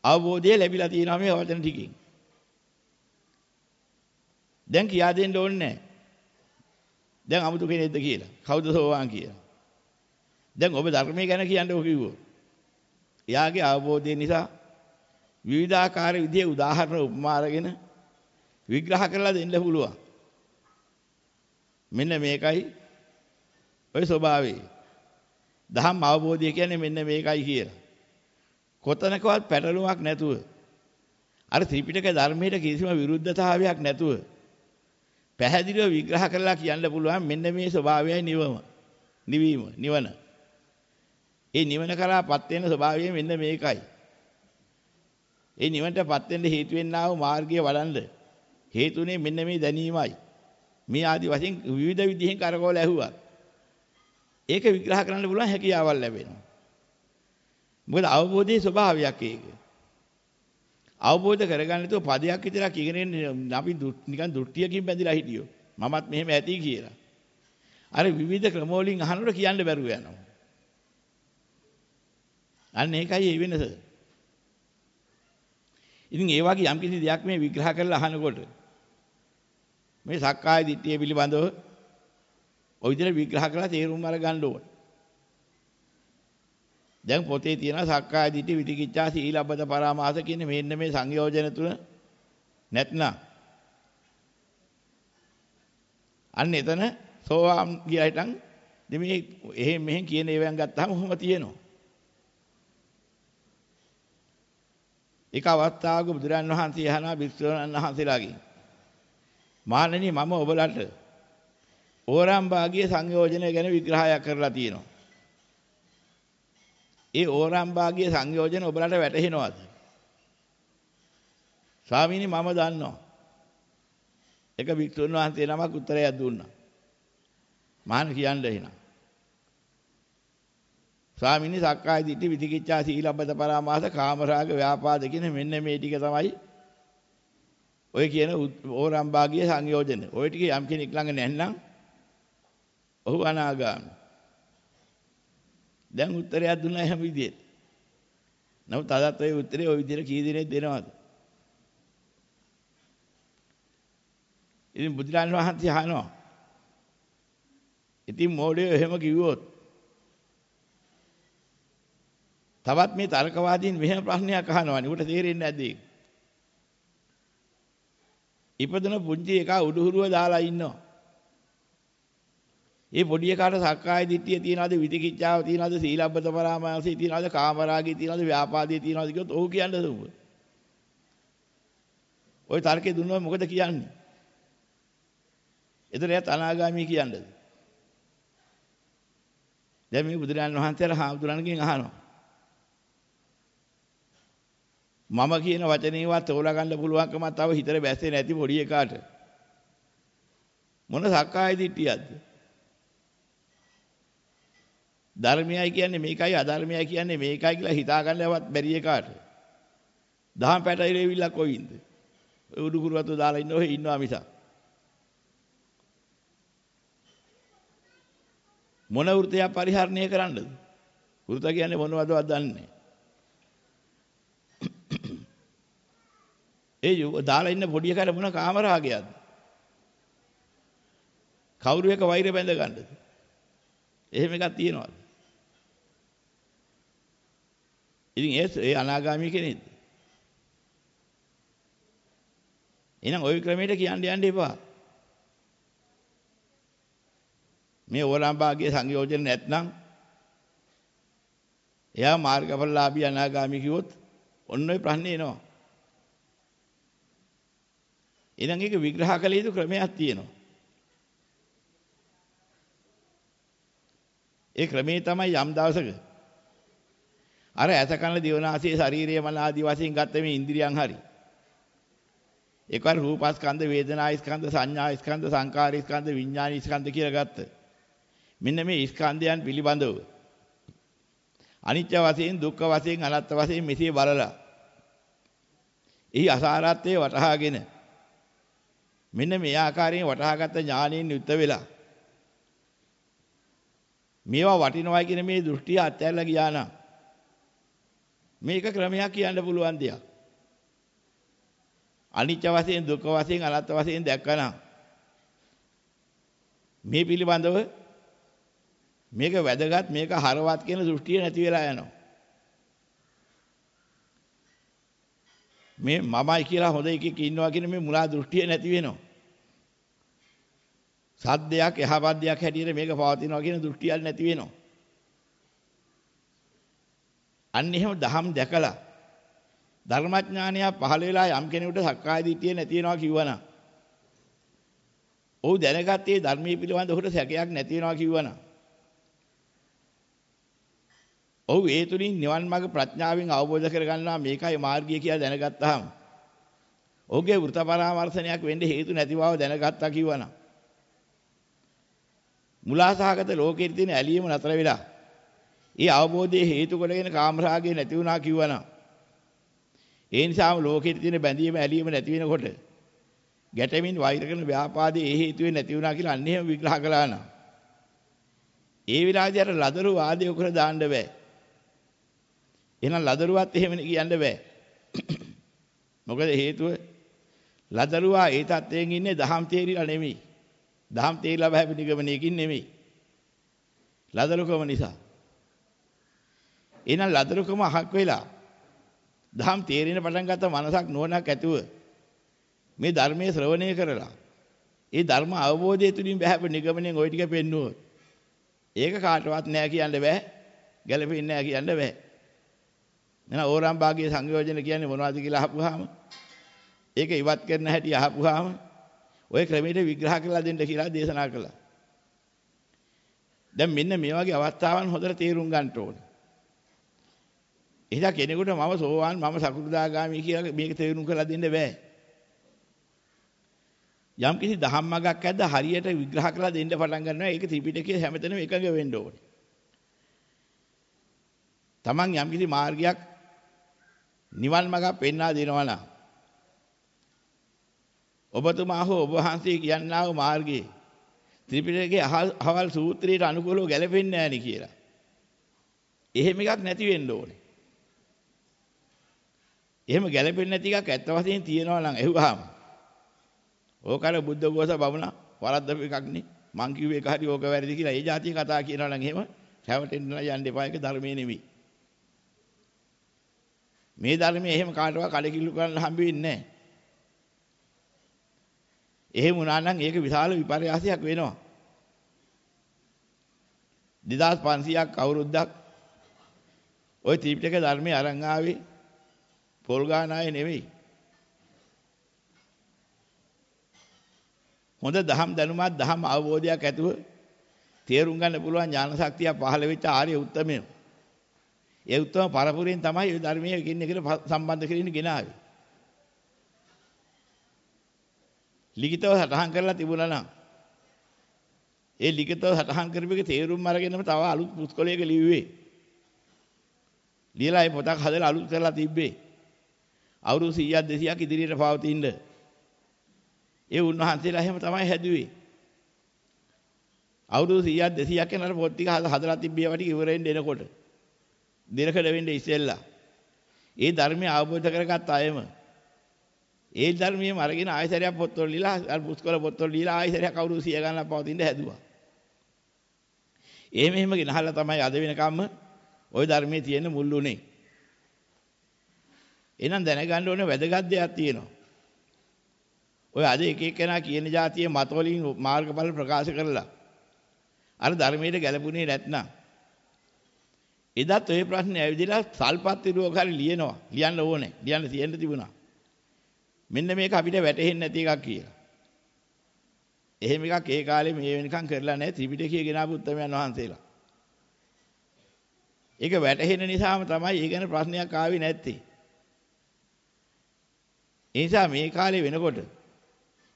අවබෝධය ලැබිලා තියෙනවා මේ වචන ටිකෙන්. දැන් කියා දෙන්න ඕනේ නැහැ. දැන් 아무තු කෙනෙක්ද කියලා. කවුද සෝවාන් කියලා. දැන් ඔබ ධර්මයේ ගැන කියන්නකො කිව්වෝ. එයාගේ අවබෝධය නිසා විවිධාකාර විදිහේ උදාහරණ උපමා අරගෙන විග්‍රහ කරලා දෙන්න පුළුවන්. මෙන්න මේකයි ඔය ස්වභාවය. දහම් අවබෝධය කියන්නේ මෙන්න මේකයි කියලා. කොතනකවත් පැටලුමක් නැතුව අර ත්‍රිපිටක ධර්මයට කිසිම විරුද්ධතාවයක් නැතුව පැහැදිලිව විග්‍රහ කරලා කියන්න පුළුවන් මෙන්න මේ ස්වභාවයයි නිවම. නිවීම නිවන. ඒ නිවන කරාපත් වෙන ස්වභාවය මෙන්න මේකයි. ඒ නිවනටපත් වෙන්න හේතු වෙන්නා වූ මාර්ගය වඩන්න හේතුනේ මෙන්න මේ දැනීමයි. මේ ආදි වශයෙන් විවිධ විදිහෙන් කරකවල ඇහුවා. ඒක විග්‍රහ කරන්න පුළුවන් හැකියාවල් ලැබෙනවා. මොකද අවබෝධයේ ස්වභාවයක් ඒක. අවබෝධ කරගන්න තු පදයක් විතරක් ඉගෙන අපි නිකන් දෘෂ්ටියකින් බැඳිලා හිටියෝ. මමත් මෙහෙම ඇති කියලා. අර විවිධ ක්‍රම වලින් අහනකොට කියන්න බැරුව යනවා. අන්න ඒකයි ඒ වෙනස. ඉතින් ඒ වගේ යම් කිසි දෙයක් මේ විග්‍රහ කරලා අහනකොට මේ සක්කාය දිට්ඨිය පිළිබඳව ওই විදිහට විග්‍රහ කරලා තේරුම් අරගන්න ඕන. දැන් පොතේ තියෙන සක්කාය දිට්ඨි විතිකිච්ඡා සීලබ්බත පරාමාස කියන මෙන්න මේ සංයෝජන තුන නැත්නම් අන්න එතන සෝවාන් කියලා හිටන් දෙමේ එහෙම මෙහෙන් කියන ඒවාන් ගත්තාම කොහොම තියෙනවා එක අවස්ථාවක බුදුරන් වහන්සේ අහනවා භික්ෂුන් වහන්සේලාගෙන් මානනි මම ඔබලට ඕරම් භාගයේ සංයෝජනය ගැන විග්‍රහයක් කරලා තියෙනවා. ඒ ඕරම් භාගයේ සංයෝජන ඔබලට වැටහෙනවද? ස්වාමීනි මම දන්නවා. එක භික්ෂුන් වහන්සේ නමක් උත්තරයක් දුන්නා. මාන කියන්න එහෙනම්. ස්වාමීනි සක්කාය දිට්ඨි විතිකිච්ඡා සීලබ්බත පරාමාස කාමරාග ව්‍යාපාද කියන මෙන්න මේ ටික තමයි ඔය කියන ඕරම් භාගයේ සංයෝජන. ඔය ටික යම් කෙනෙක් ළඟ නැත්නම් ඔහු අනාගාමී. දැන් උත්තරයක් දුන්නා එහෙම විදියට. නමුත් අදත් ඔය උත්තරේ ඔය විදියට කී දිනෙක දෙනවද? ඉතින් බුදුරජාණන් වහන්සේ අහනවා. ඉතින් මොඩේ එහෙම කිව්වොත් තවත් මේ තර්කවාදීන් මෙහෙම ප්‍රශ්නයක් අහනවානේ. උට තේරෙන්නේ නැද්ද ඒක? ඉපදුන පුංචි එකා උඩුහුරුව දාලා ඉන්නවා. ඒ පොඩි එකාට සක්කාය දිට්ඨිය තියනවාද විදිකිච්ඡාව තියනවාද සීලබ්බත පරාමාසී තියනවාද කාමරාගී තියනවාද ව්‍යාපාදේ තියනවාද කියොත් ඔහු කියන්නේ දුඹ. ওই තර්කේ දුන්නොත් මොකද කියන්නේ? එතන එයාත් අනාගාමී කියන්නේද? දැන් මේ බුදුරජාණන් වහන්සේලා හාමුදුරන්ගෙන් අහනවා. මම කියන වචනේවත් තෝරා ගන්න පුළුවන්කම තව හිතේ බැස්සේ නැති පොඩි එකාට. මොන සක්කාය දිට්ඨියක්ද? ධර්මයයි කියන්නේ මේකයි අධර්මයයි කියන්නේ මේකයි කියලා හිතා ගන්නවත් බැරි එකාට. දහම් පැටලෙවිල්ලක් කොයින්ද? උඩු කුරුවතු දාලා ඉන්න ඔය ඉන්නවා මිසක් මොන වෘතයක් පරිහරණය කරන්නද? වෘත කියන්නේ මොනවදවත් දන්නේ නැහැ. ඒ දාලා ඉන්න පොඩි එකාට මොන කාමරාගයක්ද? කවුරු එක වෛර බැඳ ගන්නද? එහෙම එකක් තියනවාද? ඉතින් ඒ ඒ අනාගාමී කෙනෙක්ද? එහෙනම් ওই ක්‍රමයට කියන්න යන්න එපා. මේ ඕලාම් භාගයේ සංයෝජන නැත්නම් එයා මාර්ගඵලලාභී අනාගාමී කිව්වොත් ඔන්න ඔය ප්‍රශ්නේ එනවා. එහෙනම් ඒක විග්‍රහ කළ යුතු ක්‍රමයක් තියෙනවා. ඒ ක්‍රමේ තමයි යම් දවසක අර ඇස කන දිවනාසය ශරීරය මන ආදී වශයෙන් ගත්ත මේ ඉන්ද්‍රියන් හරි. එකවර රූපස්කන්ධ වේදනාස්කන්ධ සංඥාස්කන්ධ සංකාරස්කන්ධ විඥානස්කන්ධ කියලා ගත්ත. මෙන්න මේ ස්කන්ධයන් පිළිබඳව අනිත්‍ය වශයෙන් දුක්ඛ වශයෙන් අනාත්ම වශයෙන් මෙසේ බලලා. එහි අසාරත්වයේ වටහාගෙන මෙන්න මේ ආකාරයෙන් වටහාගත්ත ඥානයෙන් යුත් වෙලා මේවා වටිනවා කියන මේ දෘෂ්ටිය අත්හැරලා ගියා නම් මේක ක්‍රමයක් කියන්න පුළුවන් දෙයක්. අනිත්‍ය වශයෙන් දුක්ඛ වශයෙන් අනාත්ම වශයෙන් දැක්කනම් මේ පිළිබඳව මේක වැදගත් මේක හරවත් කියන දෘෂ්ටිය නැති වෙලා යනවා. මේ මමයි කියලා හොඳ එකෙක් ඉන්නවා කියන මේ මුලා දෘෂ්ටිය නැති වෙනවා. සද්දයක් එහාපද්දයක් හැටියට මේක පවතිනවා කියන දෘෂ්ටියක් නැති වෙනවා. අන්න එහෙම දහම් දැකලා ධර්මඥානය පහළ වෙලා යම් කෙනෙකුට සක්කාය දිට්ඨිය නැති වෙනවා කිව්වනම් ඔහු දැනගත්තේ ධර්මයේ පිළිබඳ ඔහුට සැකයක් නැති වෙනවා කිව්වනම් ඔහු ඒ තුලින් නිවන් මාර්ග ප්‍රඥාවෙන් අවබෝධ කරගන්නවා. මේකයි මාර්ගය කියලා දැනගත්තාම ඔහුගේ වෘත පරාමර්ශනයක් වෙන්න හේතු නැති බව දැනගත්තා කිව්වනම් මුලාසහගත ලෝකෙට තියෙන ඇලීම නතර වෙලා ඒ අවබෝධයේ හේතු කොටගෙන කාමරාගය නැති වුණා කිව්වනම් ඒ නිසාම ලෝකෙට තියෙන බැඳීම ඇලීම නැති වෙනකොට ගැටෙමින් වෛර කරන ව්‍යාපාදේ ඒ හේතුවෙන් නැති වුණා කියලා අන්න එහෙම විග්‍රහ කළා නම් ඒ විලාදී අර ලදරු වාදේ උකර දාන්න බෑ. එහෙනම් ලදරුවත් එහෙම කියන්න බෑ. මොකද හේතුව? ලදරුවා ඒ තත්වයෙන් ඉන්නේ දහම් තේරිලා නෙමෙයි. දහම් තේරිලා බහැපි නිගමනයකින් නෙමෙයි. ලදරුකම නිසා. එහෙනම් ලදරුකම අහක් වෙලා දහම් තේරෙන පටන් ගත්ත මනසක් නුවණක් ඇතුව මේ ධර්මයේ ශ්‍රවණය කරලා ඒ ධර්ම අවබෝධය තුලින් බහැප නිගමනයෙන් ওই ටික පෙන්නුවොත් ඒක කාටවත් නෑ කියන්න බෑ. ගැළපෙන්නේ නෑ කියන්න බෑ. නේද ඕරම් භාගයේ සංයෝජන කියන්නේ මොනවද කියලා අහපුවාම ඒක ඉවත් කරන හැටි අහපුවාම ওই ක්‍රමයට විග්‍රහ කරලා දෙන්න කියලා දේශනා කළා. දැන් මෙන්න මේ වගේ අවස්ථාවන් හොඳට තේරුම් ගන්න ඕනේ. එදා කෙනෙකුට මම සෝවාන් මම සකුරුදාගාමි කියලා මේක තේරුම් කරලා දෙන්න බෑ. යම් කිසි දහම් මගක් ඇද්ද හරියට විග්‍රහ කරලා දෙන්න පටන් ගන්නවා ඒක ත්‍රිපිටකයේ හැමතැනම එකඟ වෙන්න ඕනේ. Taman යම් කිසි මාර්ගයක් නිවන් මඟ පෙන්වා දෙනවා නම් ඔබතුමා හෝ ඔබ වහන්සේ කියන්නා වූ මාර්ගයේ ත්‍රිපිටකයේ අහවල් සූත්‍රයට අනුකූලව ගැලපෙන්නේ නැහැ නේ කියලා. එහෙම එකක් නැති වෙන්න ඕනේ. එහෙම ගැලපෙන්නේ නැති එකක් ඇත්ත වශයෙන් තියෙනවා නම් එහුවාම ඕකර බුද්ධ ගෝස බමුණ වරද්දපු එකක් නේ. මං කිව්වේ ඒක හරි ඕක වැරදි කියලා ඒ જાතිය කතා කියනවා නම් එහෙම හැවටෙන්න යන්න එපා ඒක ධර්මයේ නෙවෙයි. මේ ධර්මයේ එහෙම කාටවත් කඩකිලු කරන්න හම්බ වෙන්නේ නැහැ. එහෙම වුණා නම් ඒක විශාල විපර්යාසයක් වෙනවා. 2500ක් අවුරුද්දක් ওই ත්‍රිපිටක ධර්මයේ අරන් ආවේ පොල් ගාන අය නෙවෙයි. හොඳ දහම් දැනුමක් දහම් අවබෝධයක් ඇතුව තේරුම් ගන්න පුළුවන් ඥාන ශක්තිය පහළ වෙච්ච ආර්ය උත්තමයෝ. ඒ උත්තම පරපුරෙන් තමයි මේ ධර්මයේ එකින් එකට සම්බන්ධ කරගෙන ගෙනාවේ. ලිඛිතව සටහන් කරලා තිබුණා නම් ඒ ලිඛිතව සටහන් කරපු එක තේරුම් අරගෙනම තව අලුත් පුස්කොලයක ලිව්වේ. ලියලා ඒ පොතක් හදලා අලුත් කරලා තිබ්බේ. අවුරුදු 100ක් 200ක් ඉදිරියට පවතිනද. ඒ උන්වහන්සේලා එහෙම තමයි හැදුවේ. අවුරුදු 100ක් 200ක් යනකොට පොත් ටික හදලා තිබ්බේ වට ඉවරෙන්න එනකොට. දිනකඩ වෙන්න ඉස්සෙල්ලා ඒ ධර්මය අවබෝධ කරගත් අයම ඒ ධර්මියම අරගෙන ආයතරයක් පොත්වල ලියලා අර පුස්කොළ පොත්වල ලියලා ආයතරයක් කවුරු සිය ගන්නක් පවතින්න හැදුවා. එහෙම එහෙම ගෙනහලා තමයි අද වෙනකම්ම ওই ධර්මයේ තියෙන මුල් උනේ. එහෙනම් දැනගන්න ඕනේ වැදගත් දෙයක් තියෙනවා. ඔය අද එක එක්කෙනා කියන જાතියේ මතවලින් මාර්ගඵල ප්‍රකාශ කරලා අර ධර්මයට ගැලපුණේ නැත්නම් එදත් ඔය ප්‍රශ්නේ ඇවිදලා සල්පත් විරුවක හරි ලියනවා. ලියන්න ඕනේ. ලියන්න තියෙන්න තිබුණා. මෙන්න මේක අපිට වැටහෙන්නේ නැති එකක් කියලා. එහෙම එකක් ඒ කාලේ මේ වෙනකන් කරලා නැහැ. ත්‍රිපිටකය ගෙනාවු උත්තමයන් වහන්සේලා. ඒක වැටහෙන නිසාම තමයි ඒ ගැන ප්‍රශ්නයක් ආවේ නැත්තේ. ඒ නිසා මේ කාලේ වෙනකොට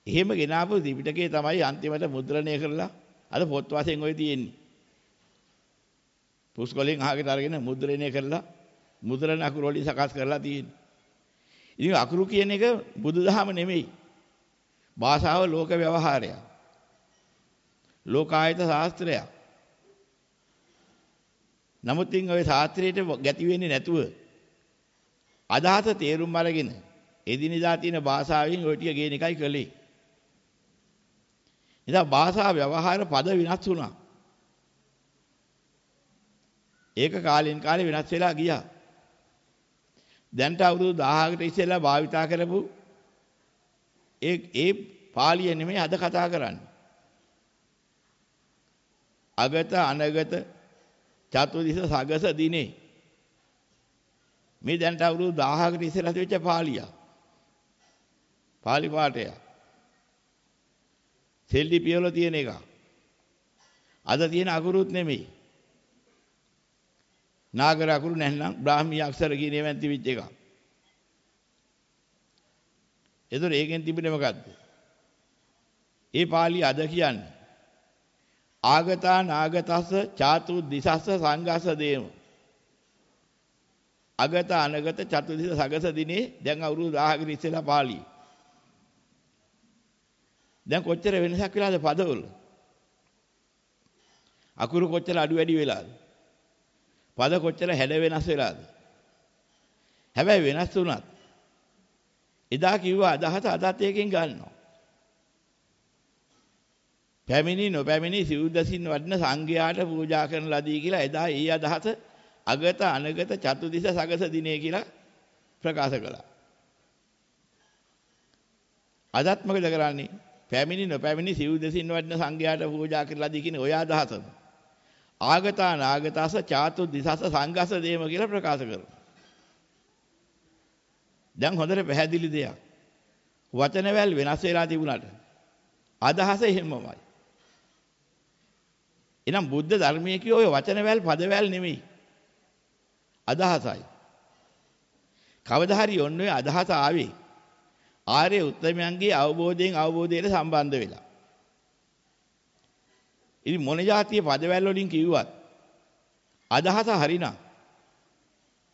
එහෙම ගෙනාපු ත්‍රිපිටකය තමයි අන්තිමට මුද්‍රණය කරලා අද පොත් වශයෙන් ඔය තියෙන්නේ. පුස්කොලෙන් අහකට අරගෙන මුද්‍රණය කරලා මුද්‍රණ අකුරු වලින් සකස් කරලා තියෙන්නේ. ඉතින් අකුරු කියන එක බුදුදහම නෙමෙයි. භාෂාව ලෝක ව්‍යවහාරයක්. ලෝකායත ශාස්ත්‍රයක්. නමුත් ඉන් ඔය ශාස්ත්‍රයට ගැති වෙන්නේ නැතුව අදහස තේරුම් අරගෙන එදිනෙදා තියෙන භාෂාවෙන් ওই ටික ගේන එකයි කළේ. ඉතින් භාෂා ව්‍යවහාර පද විනාශ වුණා. ඒක කාලෙන් කාලේ වෙනස් වෙලා ගියා. දැන්ට අවුරුදු 1000කට ඉස්සෙල්ලා භාවිතා කරපු ඒ ඒ පාලිය නෙමෙයි අද කතා කරන්නේ. අගත අනගත චතුදිස සගස දිනේ මේ දැන්ට අවුරුදු 1000කට ඉස්සෙල්ලා තිබෙච්ච පාලිය. පාලි පාඨය. සෙල්ලි පියවල තියෙන එක. අද තියෙන අකුරුත් නෙමෙයි. නාගර අකුරු නැත්නම් බ්‍රාහ්මී අක්ෂර කියන ඒවාන් තිබිච්ච එක. ඒතර ඒකෙන් තිබුණේ මොකද්ද? ඒ පාළි අද කියන්නේ ආගතා නාගතස්ස චාතු දිසස්ස සංඝස්ස දේම. අගත අනගත චතු දිස සගස දිනේ දැන් අවුරුදු 1000කට ඉස්සෙල්ලා පාළි. දැන් කොච්චර වෙනසක් වෙලාද පදවල? අකුරු කොච්චර අඩු වැඩි වෙලාද? පද කොච්චර හැඩ වෙනස් වෙලාද? හැබැයි වෙනස් වුණත් එදා කිව්වා අදහස අදත් එකකින් ගන්නවා. පැමිණි නොපැමිණි සිව්දසින් වඩන සංඝයාට පූජා කරන ලදී කියලා එදා ඒ අදහස අගත අනගත චතුදිස සගස දිනේ කියලා ප්‍රකාශ කළා. අදත් මොකද කරන්නේ? පැමිණි නොපැමිණි සිව්දසින් වඩන සංඝයාට පූජා කරන ලදී කියන ඔය අදහසම. ආගතා නාගතස චාතු දිසස සංඝස දේම කියලා ප්‍රකාශ කරනවා. දැන් හොඳට පැහැදිලි දෙයක්. වචනවල වෙනස් වෙලා තිබුණාට අදහස එහෙමමයි. එහෙනම් බුද්ධ ධර්මයේ කිය ඔය වචනවල පදවල නෙමෙයි. අදහසයි. කවදා හරි ඔන්න ඔය අදහස ආවේ ආර්ය උත්තමයන්ගේ අවබෝධයෙන් අවබෝධයට සම්බන්ධ වෙලා. ඉතින් මොන જાතිය පදවැල් වලින් කිව්වත් අදහස හරිනම්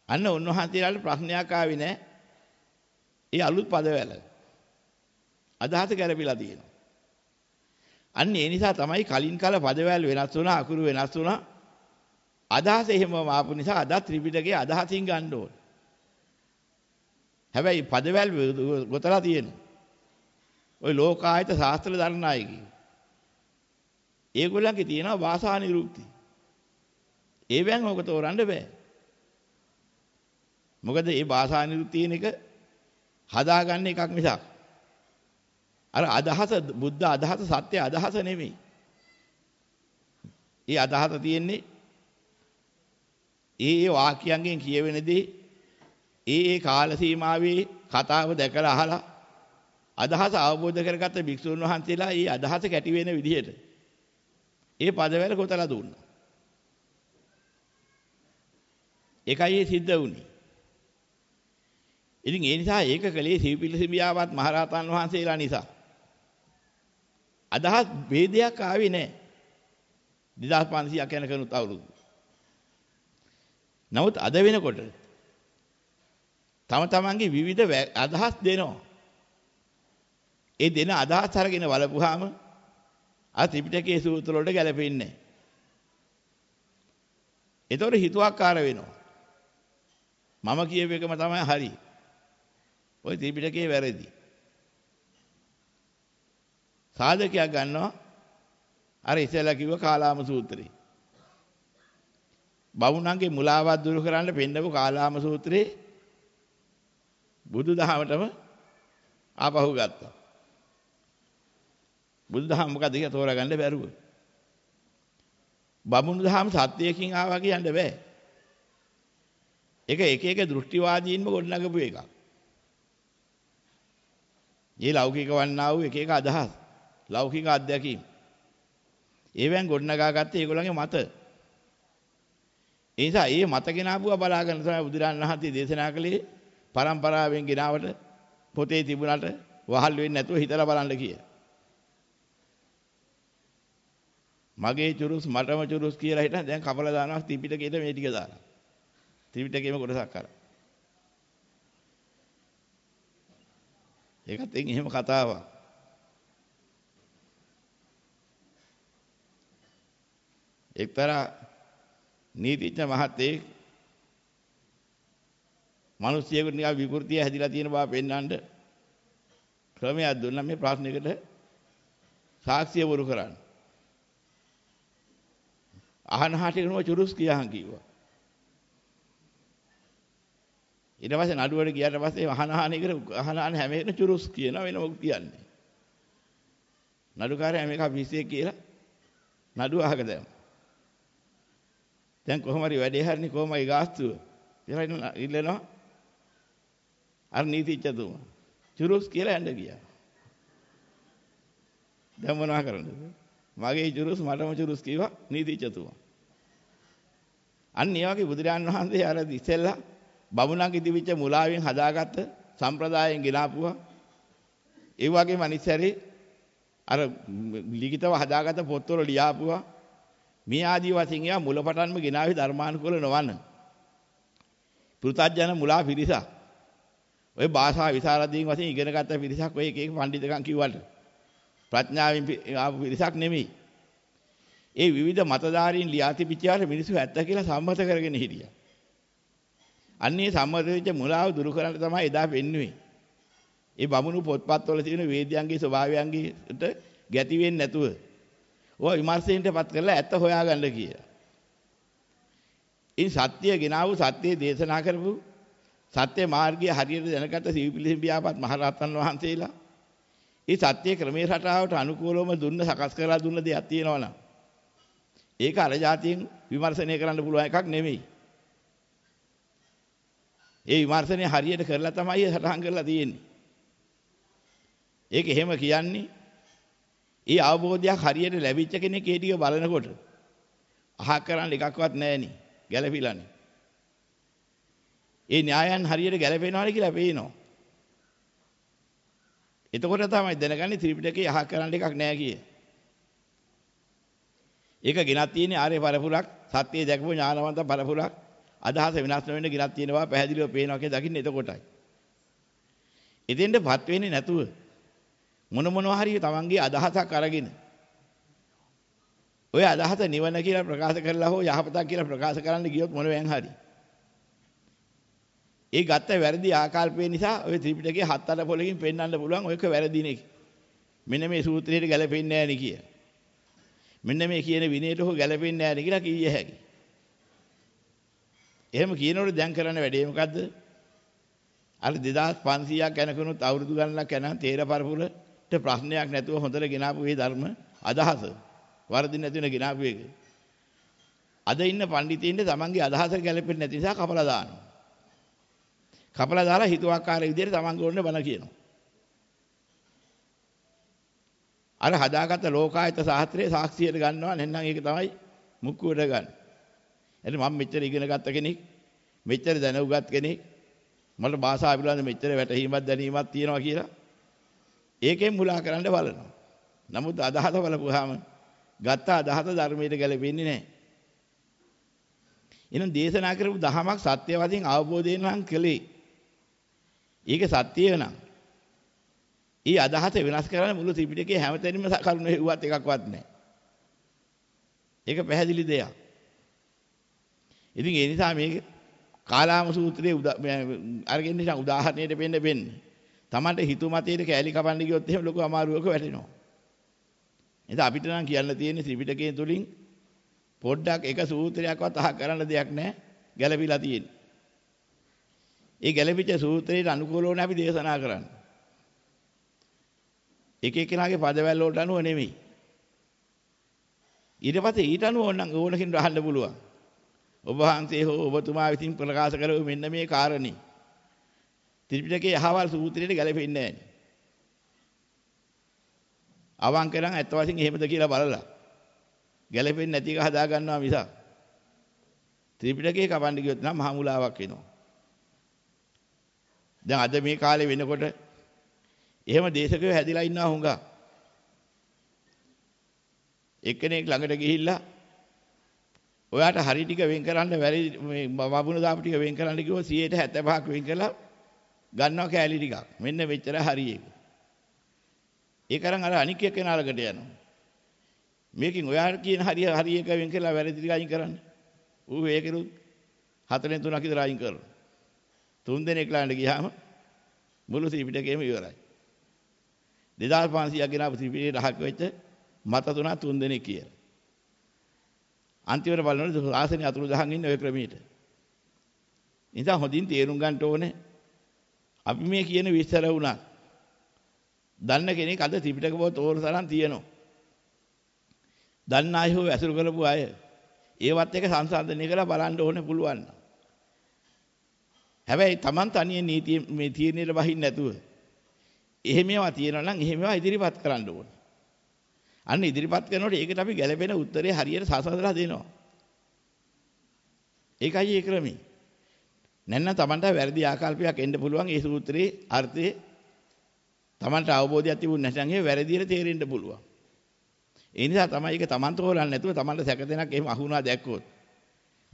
අන්න උන්වහන්සේලාට ප්‍රශ්නයක් ආවේ නෑ. ඒ අලුත් පදවැල. අදහස ගැළපිලා තියෙනවා. අන්න ඒ නිසා තමයි කලින් කල පදවැල් වෙනස් වුණා අකුරු වෙනස් වුණා. අදහස එහෙමම ආපු නිසා අදත් ත්‍රිපිටකයේ අදහසින් ගන්න ඕන. හැබැයි පදවැල් ගොතලා තියෙනවා. ওই ලෝකායත ශාස්ත්‍ර දරණ අය කියනවා. ඒගොල්ලන්ගේ තියෙනවා භාෂා නිරුක්ති. ඒවෙන් ඔක තෝරන්න බෑ. මොකද මේ භාෂා නිරුක්ති කියන එක හදාගන්න එකක් මිසක් අර අදහස බුද්ධ අදහස සත්‍ය අදහස නෙමෙයි. ඒ අදහස තියෙන්නේ ඒ ඒ වාක්‍යයන්ගෙන් කියවෙන දේ ඒ ඒ කාල සීමාවේ කතාව දැකලා අහලා අදහස අවබෝධ කරගත්ත භික්ෂුන් වහන්සේලා ඒ අදහස කැටි වෙන විදිහට ඒ පදවැල කොතලා දුන්නා. ඒකයි ඒ සිද්ධ වුනේ. ඉතින් ඒ නිසා ඒක කලේ සිවිපිලිසිමියාවත් මහරහතන් වහන්සේලා නිසා. අදහස් ભેදයක් ආවේ නැහැ. 2500ක් යන කෙනුත් අවුරුදු. නමුත් අද වෙනකොට තම තමන්ගේ විවිධ අදහස් දෙනවා. ඒ දෙන අදහස් අරගෙන බලපුවාම අර ත්‍රිපිටකයේ සූත්‍ර වලට ගැලපෙන්නේ නැහැ. ඒතකොට හිතුවක්කාර වෙනවා. මම කියව එකම තමයි හරි. ওই ත්‍රිපිටකයේ වැරදි. සාධකයක් ගන්නවා අර ඉස්සෙල්ලා කිව්ව කාලාම සූත්‍රේ. බවුණන්ගේ මුලාවත් දුරු කරන්න පෙන්නපු කාලාම සූත්‍රේ බුදුදහමටම ආපහු ගත්තා. බුදුදහම මොකද කියලා තෝරගන්න බැරුව. බමුණු දහම සත්‍යයකින් ආවා කියන්න බෑ. ඒක එක එක දෘෂ්ටිවාදීන්ම ගොඩනගපු එකක්. මේ ලෞකික වන්නා වූ එක එක අදහස්, ලෞකික අත්දැකීම්. ඒවෙන් ගොඩනගා ගත්තේ ඒගොල්ලන්ගේ මත. ඒ නිසා ඒ මත ගෙනාවුවා බලාගෙන තමයි බුදුරන් වහන්සේ දේශනා කළේ පරම්පරාවෙන් ගෙනාවට පොතේ තිබුණාට වහල් වෙන්නේ නැතුව හිතලා බලන්න කියලා. මගේ චුරුස් මටම චුරුස් කියලා හිටන් දැන් කපලා දානවා ත්‍රිපිටකයට මේ ටික දාලා. ත්‍රිපිටකයේම කොටසක් කරා. ඒකත් එහෙම කතාවක්. එක්තරා නීතිඥ මහත්තයෙක් මිනිස්සුයෙකුට නිකන් විකෘතිය හැදිලා තියෙන බව පෙන්වන්න ක්‍රමයක් දුන්නා මේ ප්‍රශ්නයකට සාක්ෂිය වරු කරන්න. අහන හාට කෙනුව චුරුස් කියහන් කිව්වා. ඊට පස්සේ නඩුවට ගියාට පස්සේ අහන අහන එකට අහන අහන හැම එකම චුරුස් කියනවා වෙන මොකක් කියන්නේ. නඩුකාරයා මේක පිස්සේ කියලා නඩුව අහක දැම්මා. දැන් කොහොම හරි වැඩේ හරිනේ කොහොමයි ගාස්තුව කියලා ඉල්ලනවා අර නීතිච්ඡතුමා චුරුස් කියලා යන්න ගියා දැන් මොනවා කරන්නද මගේ චුරුස් මටම චුරුස් කිව්වා නීතිච්ඡතුමා අන්න ඒ වගේ බුදුරජාන් වහන්සේ අර ඉස්සෙල්ලා බමුණන්ගේ දිවිච්ච මුලාවෙන් හදාගත්ත සම්ප්‍රදායෙන් ගෙනාපුවා ඒ වගේම අනිත් සැරේ අර ලිඛිතව හදාගත්ත පොත්වල ලියාපුවා මේ ආදී වශයෙන් ඒවා මුලපටන්ම ගෙනාවේ ධර්මානුකූල නොවන. පෘථජන මුලා පිරිසක්. ඔය භාෂා විසරදීන් වශයෙන් ඉගෙන ගත්ත පිරිසක් ඔය එක එක පඬිතුකම් කිව්වට ප්‍රඥාවෙන් ආපු පිරිසක් නෙමෙයි. ඒ විවිධ මතධාරීන් ලියා තිබිච්චාට මිනිස්සු ඇත්ත කියලා සම්මත කරගෙන හිටියා. අන්නේ සම්මත වෙච්ච මුලාව දුරු කරන්න තමයි එදා වෙන්නේ. ඒ බමුණු පොත්පත්වල තියෙන වේදයන්ගේ ස්වභාවයන්ගේට ගැති වෙන්නේ නැතුව ඔය විමර්ශනයටපත් කරලා ඇත්ත හොයාගන්න කියලා. ඉන් සත්‍ය ගෙනාව සත්‍ය දේශනා කරපු සත්‍ය මාර්ගය හරියට දැනගත්ත සිවිපිලිසිම් ව්‍යාපත් මහරහතන් වහන්සේලා ඒ සත්‍ය ක්‍රමයේ රටාවට අනුකූලවම දුන්න සකස් කරලා දුන්න දෙයක් තියෙනවනම් ඒක අර જાතියෙන් විමර්ශනය කරන්න පුළුවන් එකක් නෙමෙයි. ඒ විමර්ශනය හරියට කරලා තමයි සටහන් කරලා තියෙන්නේ. ඒක එහෙම කියන්නේ ඒ අවබෝධයක් හරියට ලැබිච්ච කෙනෙක් ඒ ටික බලනකොට අහක් කරන්න එකක්වත් නැහෙනි. ගැළපිලානේ. ඒ න්‍යායන් හරියට ගැළපෙනවද කියලා පේනවා. එතකොට තමයි දැනගන්නේ ත්‍රිපිටකේ අහක් කරන්න එකක් නැහැ කියේ. ඒක ගෙනත් තියෙන්නේ ආර්ය පරපුරක් සත්‍ය දැකපු ඥානවන්ත පරපුරක් අදහස වෙනස් නොවෙන්න ගෙනත් තියෙනවා පැහැදිලිව පේනවා කියලා දකින්න එතකොටයි. එතෙන්ටපත් වෙන්නේ නැතුව මොන මොනවා හරි තමන්ගේ අදහසක් අරගෙන ඔය අදහස නිවන කියලා ප්‍රකාශ කරලා හෝ යහපතක් කියලා ප්‍රකාශ කරන්න ගියොත් මොන වෙන් හරි. ඒ ගත්ත වැරදි ආකල්පය නිසා ඔය ත්‍රිපිටකයේ හත් අට පොලකින් පෙන්වන්න පුළුවන් ඔයක වැරදිනේ. මෙන්න මේ සූත්‍රයට ගැලපෙන්නේ නැහැ නේ කිය. මෙන්න මේ කියන විනයට හෝ ගැලපෙන්නේ නැහැ නේ කියලා කිය හැකි. එහෙම කියනකොට දැන් කරන්න වැඩේ මොකද්ද? අර 2500ක් යනකනුත් අවුරුදු ගණනක් යන තේර පරපුරට ප්‍රශ්නයක් නැතුව හොඳට ගෙනාපු මේ ධර්ම අදහස වරදින් නැති වෙන ගෙනාපු එක. අද ඉන්න පඬිතියින්ට තමන්ගේ අදහස ගැලපෙන්නේ නැති නිසා කපලා දානවා. කපලා දාලා හිතුවක්කාර විදිහට තමන්ගේ ඕනේ බන කියනවා. අර හදාගත්ත ලෝකායත ශාස්ත්‍රයේ සාක්ෂියට ගන්නවා නැත්නම් ඒක තමයි මුක්කුවට ගන්න. එතන මම මෙච්චර ඉගෙන ගත්ත කෙනෙක් මෙච්චර දැනුගත් කෙනෙක් මට භාෂාව පිළිබඳ මෙච්චර වැටහීමක් දැනීමක් තියෙනවා කියලා ඒකෙන් මුලා කරන්න බලනවා. නමුත් අදහස බලපුවාම ගත්ත අදහස ධර්මයට ගැලපෙන්නේ නැහැ. එහෙනම් දේශනා කරපු දහමක් සත්‍ය වශයෙන් අවබෝධයෙන් නම් කළේ. ඒක සත්‍යය නම්. ඊ අදහස වෙනස් කරන්න මුළු ත්‍රිපිටකයේ හැමතැනම කරුණ හෙව්වත් එකක්වත් නැහැ. ඒක පැහැදිලි දෙයක්. ඉතින් ඒ නිසා මේක කාලාම සූත්‍රයේ අරගෙන නිසා උදාහරණයට වෙන්න වෙන්නේ. Tamanට හිතු මතයට කෑලි කපන්න ගියොත් එහෙම ලොකු අමාරුවක වැටෙනවා. එහෙනම් අපිට නම් කියන්න තියෙන්නේ ත්‍රිපිටකයෙන් තුලින් පොඩ්ඩක් එක සූත්‍රයක්වත් අහ කරන්න දෙයක් නැහැ ගැළපිලා තියෙන්නේ. ඒ ගැළපිච්ච සූත්‍රයට අනුකූලව අපි දේශනා කරන්නේ. එක එක්කෙනාගේ පදවැල් වලට අනුව නෙමෙයි. ඊට පස්සේ ඊට අනුව ඕන ඕනකින් රහන්න පුළුවන්. ඔබ වහන්සේ හෝ ඔබතුමා විසින් ප්‍රකාශ කරව මෙන්න මේ කාරණේ. ත්‍රිපිටකයේ අහවල් සූත්‍රයට ගැලපෙන්නේ නැහැ. අවංක නම් ඇත්ත වශයෙන් එහෙමද කියලා බලලා ගැලපෙන්නේ නැති එක හදා ගන්නවා මිසක් ත්‍රිපිටකේ කපන්න ගියොත් නම් මහා මුලාවක් වෙනවා. දැන් අද මේ කාලේ වෙනකොට එහෙම දේශකයෝ හැදිලා ඉන්නවා හුඟා. එක්කෙනෙක් ළඟට ගිහිල්ලා ඔයාට හරි ටික වෙන් කරන්න වැරි මේ වබුන දාපු ටික වෙන් කරන්න කිව්වොත් 175ක් වෙන් කරලා ගන්නවා කෑලි ටිකක්. මෙන්න මෙච්චර හරි එක. ඒක අරන් අර අනික් එක්කෙනා ළඟට යනවා. මේකෙන් ඔයාට කියන හරිය හරිය එක වෙන් කරලා වැරදි ටික අයින් කරන්න. ඌ ඒකෙරුත් හතරෙන් තුනක් විතර අයින් කරනවා. තුන් දෙනෙක් ළඟට ගියාම මුළු ත්‍රිපිටකයම ඉවරයි. 2500ක් ගෙනාවු ත්‍රිපිටකේ රහක් වෙච්ච මත තුනක් තුන් දෙනෙක් කියලා. අන්තිමට බලනකොට ආසනේ අතුරු දහන් ඉන්නේ ඔය ක්‍රමයට. නිසා හොඳින් තේරුම් ගන්න ඕනේ. අපි මේ කියන විස්තර වුණා. දන්න කෙනෙක් අද ත්‍රිපිටක පොත ඕන තරම් තියෙනවා. දන්න අය හෝ ඇසුරු කරපු අය ඒවත් එක සංසන්දනය කරලා බලන්න ඕනේ පුළුවන්. හැබැයි Taman තනියෙන් නීතිය මේ තීරණයට බහින්න නැතුව එහෙම ඒවා තියෙනවා නම් එහෙම ඒවා ඉදිරිපත් කරන්න ඕනේ. අන්න ඉදිරිපත් කරනකොට ඒකට අපි ගැළපෙන උත්තරේ හරියට සාසඳලා දෙනවා. ඒකයි ඒ ක්‍රමී. නැත්නම් Tamanට වැරදි ආකල්පයක් එන්න පුළුවන් ඒ සූත්‍රයේ අර්ථයේ Tamanට අවබෝධයක් තිබුණ නැත්නම් ඒ වැරදියට තේරෙන්න පුළුවන්. ඒ නිසා තමයි ඒක Taman තෝරන්නේ නැතුව Tamanට සැක දෙනක් එහෙම අහුණා දැක්කොත්.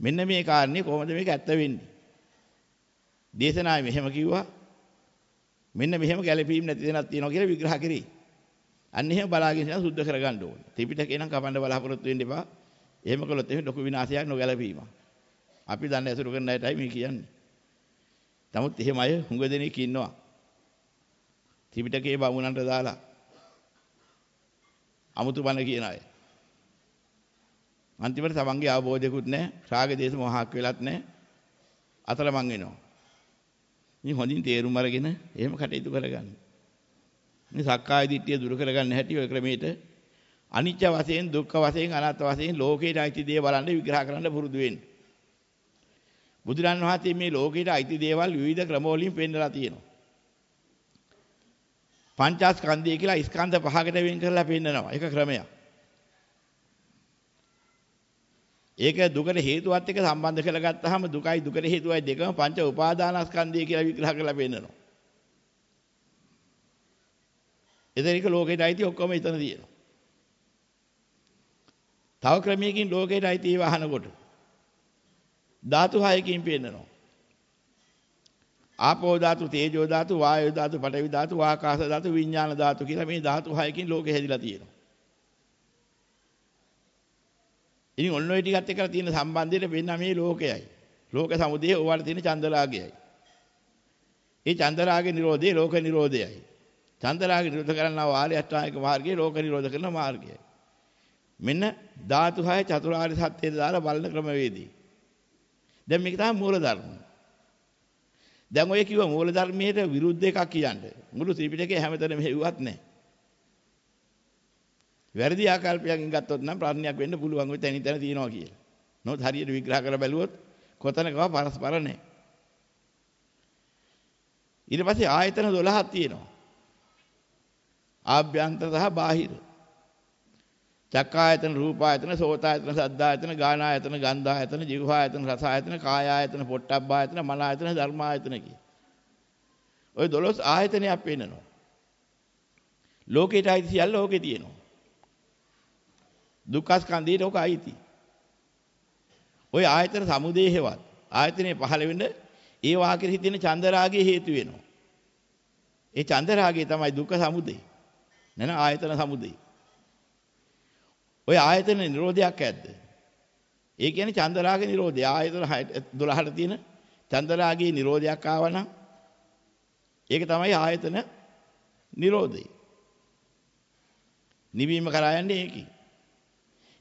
මෙන්න මේ කාරණේ කොහොමද මේක ඇත්ත වෙන්නේ? දේශනාවේ මෙහෙම කිව්වා. මෙන්න මෙහෙම ගැළපීම් නැති දෙනක් තියෙනවා කියලා විග්‍රහ කරේ. අන්න එහෙම බලාගෙන ඉඳන් සුද්ධ කරගන්න ඕනේ. ත්‍රිපිටකේ නම් කපන්න බලාපොරොත්තු වෙන්න එපා. එහෙම කළොත් එහෙම ලොකු විනාශයක් නොගැලපීමක්. අපි දන්නේ අසුරු කරන අයටයි මේ කියන්නේ. නමුත් එහෙම අය හුඟ දෙනෙක් ඉන්නවා. ත්‍රිපිටකේ බමුණන්ට දාලා අමුතු බණ කියන අය. අන්තිමට තමන්ගේ අවබෝධයකුත් නැහැ, රාග දේශ මොහක් වෙලත් නැහැ. අතරමං වෙනවා. ඉතින් හොඳින් තේරුම් අරගෙන එහෙම කටයුතු කරගන්න. මේ සක්කාය දිට්ඨිය දුරු කරගන්න හැටි ඔය ක්‍රමයට අනිත්‍ය වශයෙන් දුක්ඛ වශයෙන් අනාත්ම වශයෙන් ලෝකේට අයිති දේ බලන්න විග්‍රහ කරන්න පුරුදු වෙන්න. බුදුරන් වහන්සේ මේ ලෝකේට අයිති දේවල් විවිධ ක්‍රමවලින් පෙන්නලා තියෙනවා. පංචස්කන්ධය කියලා ස්කන්ධ පහකට වෙන් කරලා පෙන්නනවා. ඒක ක්‍රමයක්. ඒක දුකට හේතුවත් එක්ක සම්බන්ධ කරලා ගත්තාම දුකයි දුකට හේතුවයි දෙකම පංච උපාදානස්කන්ධය කියලා විග්‍රහ කරලා පෙන්නනවා. එතනික ලෝකෙට අයිති ඔක්කොම එතන තියෙනවා. තව ක්‍රමයකින් ලෝකෙට අයිති ඒව අහනකොට ධාතු හයකින් පෙන්නනවා. ආපෝ ධාතු, තේජෝ ධාතු, වායෝ ධාතු, පඨවි ධාතු, ආකාශ ධාතු, විඥාන ධාතු කියලා මේ ධාතු හයකින් ලෝකෙ හැදිලා තියෙනවා. ඉතින් ඔන්න ඔය ටිකත් එක්කලා තියෙන සම්බන්ධයට වෙන්න මේ ලෝකයයි. ලෝක සමුදය ඕවට තියෙන චන්දරාගයයි. ඒ චන්දරාගේ නිරෝධය ලෝක නිරෝධයයි. චන්දරාගේ නිරෝධ කරන්නා වාලි අෂ්ටාංගික මාර්ගයේ ලෝක නිරෝධ කරන මාර්ගයයි. මෙන්න ධාතු හය චතුරාර්ය සත්‍යය දාලා බලන ක්‍රමවේදී. දැන් මේක තමයි මූල ධර්ම. දැන් ඔය කිව්ව මූල ධර්මයට විරුද්ධ එකක් කියන්නේ. මුළු ත්‍රිපිටකේ හැමතැනම හෙව්වත් නැහැ. වැරදි ආකල්පයකින් ගත්තොත් නම් ප්‍රඥාවක් වෙන්න පුළුවන් ඔය තැනින් තැන තියනවා කියලා. නමුත් හරියට විග්‍රහ කරලා බැලුවොත් කොතනකව පරස්පර නැහැ. ඊට පස්සේ ආයතන 12ක් තියෙනවා. ආභ්‍යන්තර සහ බාහිර. චක්කායතන, රූපායතන, සෝතායතන, සද්ධායතන, ගානායතන, ගන්ධායතන, જીවහායතන, රසායතන, කායායතන, පොට්ටබ්බායතන, මනආයතන, ධර්මායතන කිය. ওই 12 ආයතනයක් පෙන්නනවා. ලෝකේට අයිති සියල්ල ඕකේ තියෙනවා. දුක්ඛස්කන්ධයට ඕක අයිති. ওই ආයතන සමුදේ හේවත් ආයතනේ පහළ වෙන්න ඒ වාක්‍යෙ හිතෙන චන්දරාගයේ හේතු වෙනවා. ඒ චන්දරාගය තමයි දුක්ඛ සමුදේ. නැන ආයතන සමුදේ. ඔය ආයතන නිරෝධයක් ඇද්ද? ඒ කියන්නේ චන්දරාග නිරෝධය. ආයතන 12ට තියෙන චන්දරාගයේ නිරෝධයක් ආවනම් ඒක තමයි ආයතන නිරෝධය. නිවීම කරා යන්නේ ඒකයි.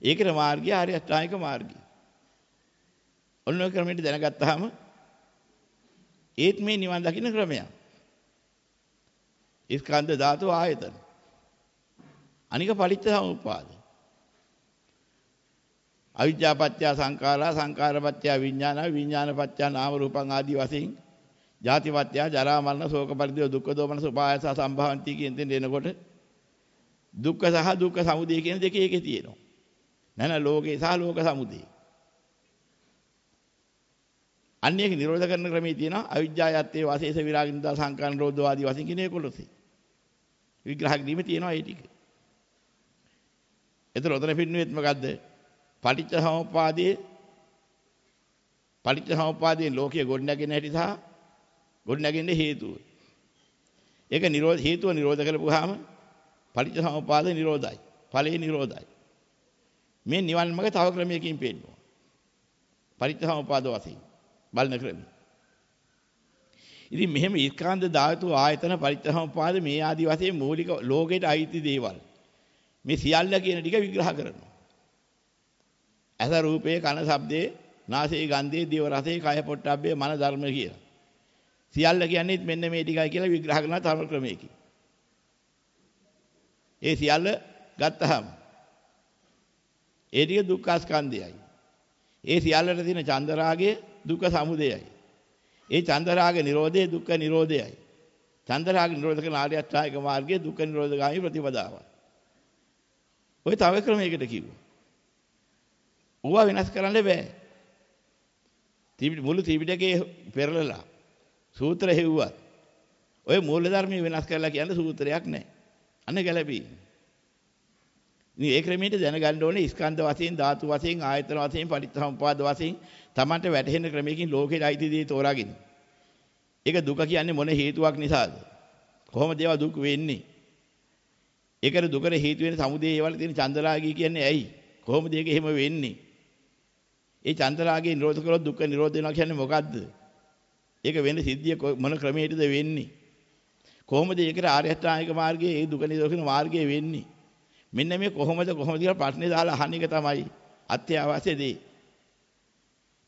ඒකේ මාර්ගය ආර්ය අෂ්ටාංගික මාර්ගය. ඔන්න ඔය ක්‍රමයට දැනගත්තාම ඒත් මේ නිවන් දකින්න ක්‍රමයක්. ස්කන්ධ ධාතු ආයතන. අනික පටිච්ච සමුප්පාද. අවිද්‍යාපත්‍ය සංඛාරා සංඛාරපත්‍ය විඥාන විඥානපත්‍ය නාම රූපං ආදී වශයෙන් ජාතිපත්‍ය ජරා මරණ ශෝක පරිදේ දුක්ඛ දෝමන සුපායස සම්භවಂತಿ කියන දේ එනකොට දුක්ඛ සහ දුක්ඛ සමුදය කියන දෙකේ එකේ තියෙනවා නැන ලෝකේ සහ ලෝක සමුදය අන්න ඒක නිරෝධ කරන ක්‍රමයේ තියෙනවා අවිජ්ජායත්තේ වාසේස විරාගින්දා සංකාන රෝධ ආදී වශයෙන් කියන 11 විග්‍රහ කිරීමේ තියෙනවා ඒ ටික එතන උතන පින්නුවෙත් මොකද්ද පටිච්ච සමුප්පාදයේ පටිච්ච සමුප්පාදයේ ලෝකයේ ගොඩනැගෙන හැටි සහ ගොඩනැගෙන්න හේතුව. ඒක නිරෝධ හේතුව නිරෝධ කරපුවාම පටිච්ච සමුප්පාද නිරෝධයි. ඵලයේ නිරෝධයි. මේ නිවන් මඟ තව ක්‍රමයකින් පෙන්වනවා. පරිත්‍යාසමුපාද වශයෙන් බලන ක්‍රමය. ඉතින් මෙහෙම ඊස්කාන්ත ධාතු ආයතන පරිත්‍යාසමුපාද මේ ආදි වශයෙන් මූලික ලෝකයට අයිති දේවල්. මේ සියල්ල කියන ටික විග්‍රහ කරනවා. ඇස රූපේ කන ශබ්දේ නාසයේ ගන්ධයේ දිව රසයේ කය පොට්ටබ්බේ මන ධර්ම කියලා. සියල්ල කියන්නේ මෙන්න මේ ටිකයි කියලා විග්‍රහ කරන තම ක්‍රමයකින්. ඒ සියල්ල ගත්තහම ඒ ටික දුක්ඛ ස්කන්ධයයි. ඒ සියල්ලට තියෙන චන්දරාගය දුක්ඛ සමුදයයි. ඒ චන්දරාග නිරෝධය දුක්ඛ නිරෝධයයි. චන්දරාග නිරෝධ කරන ආර්ය අෂ්ටාංගික මාර්ගයේ දුක්ඛ නිරෝධගාමී ප්‍රතිපදාවයි. ඔය තව ක්‍රමයකට කිව්වා. ඌවා වෙනස් කරන්න බෑ. මුළු ත්‍රිපිටකේ පෙරලලා සූත්‍ර හෙව්වත් ඔය මූල ධර්මයේ වෙනස් කරලා කියන්න සූත්‍රයක් නැහැ. අන්න ගැළපී. ඉතින් ඒ ක්‍රමයට දැනගන්න ඕනේ ස්කන්ධ වශයෙන් ධාතු වශයෙන් ආයතන වශයෙන් පරිත්‍ථසම්පාද වශයෙන් Tamanට වැටහෙන ක්‍රමයකින් ලෝකෙට අයිති දේ තෝරාගෙන. ඒක දුක කියන්නේ මොන හේතුවක් නිසාද? කොහොමද ඒවා දුක් වෙන්නේ? ඒකට දුකට හේතු වෙන සමුදේ ඒවල තියෙන චන්දරාගී කියන්නේ ඇයි? කොහොමද ඒක එහෙම වෙන්නේ? ඒ චන්දරාගය නිරෝධ කරොත් දුක්ඛ නිරෝධ වෙනවා කියන්නේ මොකද්ද? ඒක වෙන සිද්ධිය මොන ක්‍රමයකටද වෙන්නේ? කොහොමද ඒකට ආර්ය අෂ්ටාංගික මාර්ගයේ ඒ දුක නිරෝධ කරන මාර්ගය වෙන්නේ? මෙන්න මේ කොහොමද කොහොමද කියලා ප්‍රශ්නේ දාලා අහන එක තමයි අත්‍යවශ්‍ය දේ.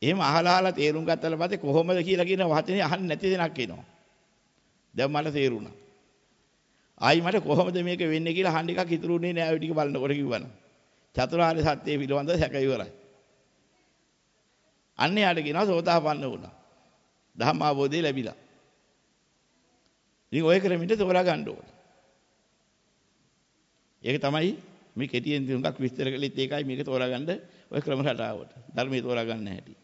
එහෙම අහලා අහලා තේරුම් ගත්තාට පස්සේ කොහොමද කියලා කියන වචනේ අහන්න නැති දෙයක් එනවා. දැන් මට තේරුණා. ආයි මට කොහොමද මේක වෙන්නේ කියලා අහන්න එකක් ඉතුරුුනේ නෑ ඔය ටික බලනකොට කිව්වනම්. චතුරාර්ය සත්‍ය පිළිබඳව සැක ඉවරයි. අන්න යාට කියනවා සෝතාපන්න වුණා. ධම්ම අවබෝධය ලැබිලා. ඉතින් ඔය ක්‍රමෙට තෝරා ගන්න ඕනේ. ඒක තමයි මේ කෙටියෙන් තුනක් විස්තර කළෙත් ඒකයි මේක තෝරා ගන්න ඔය ක්‍රම රටාවට. ධර්මයේ තෝරා ගන්න හැටි.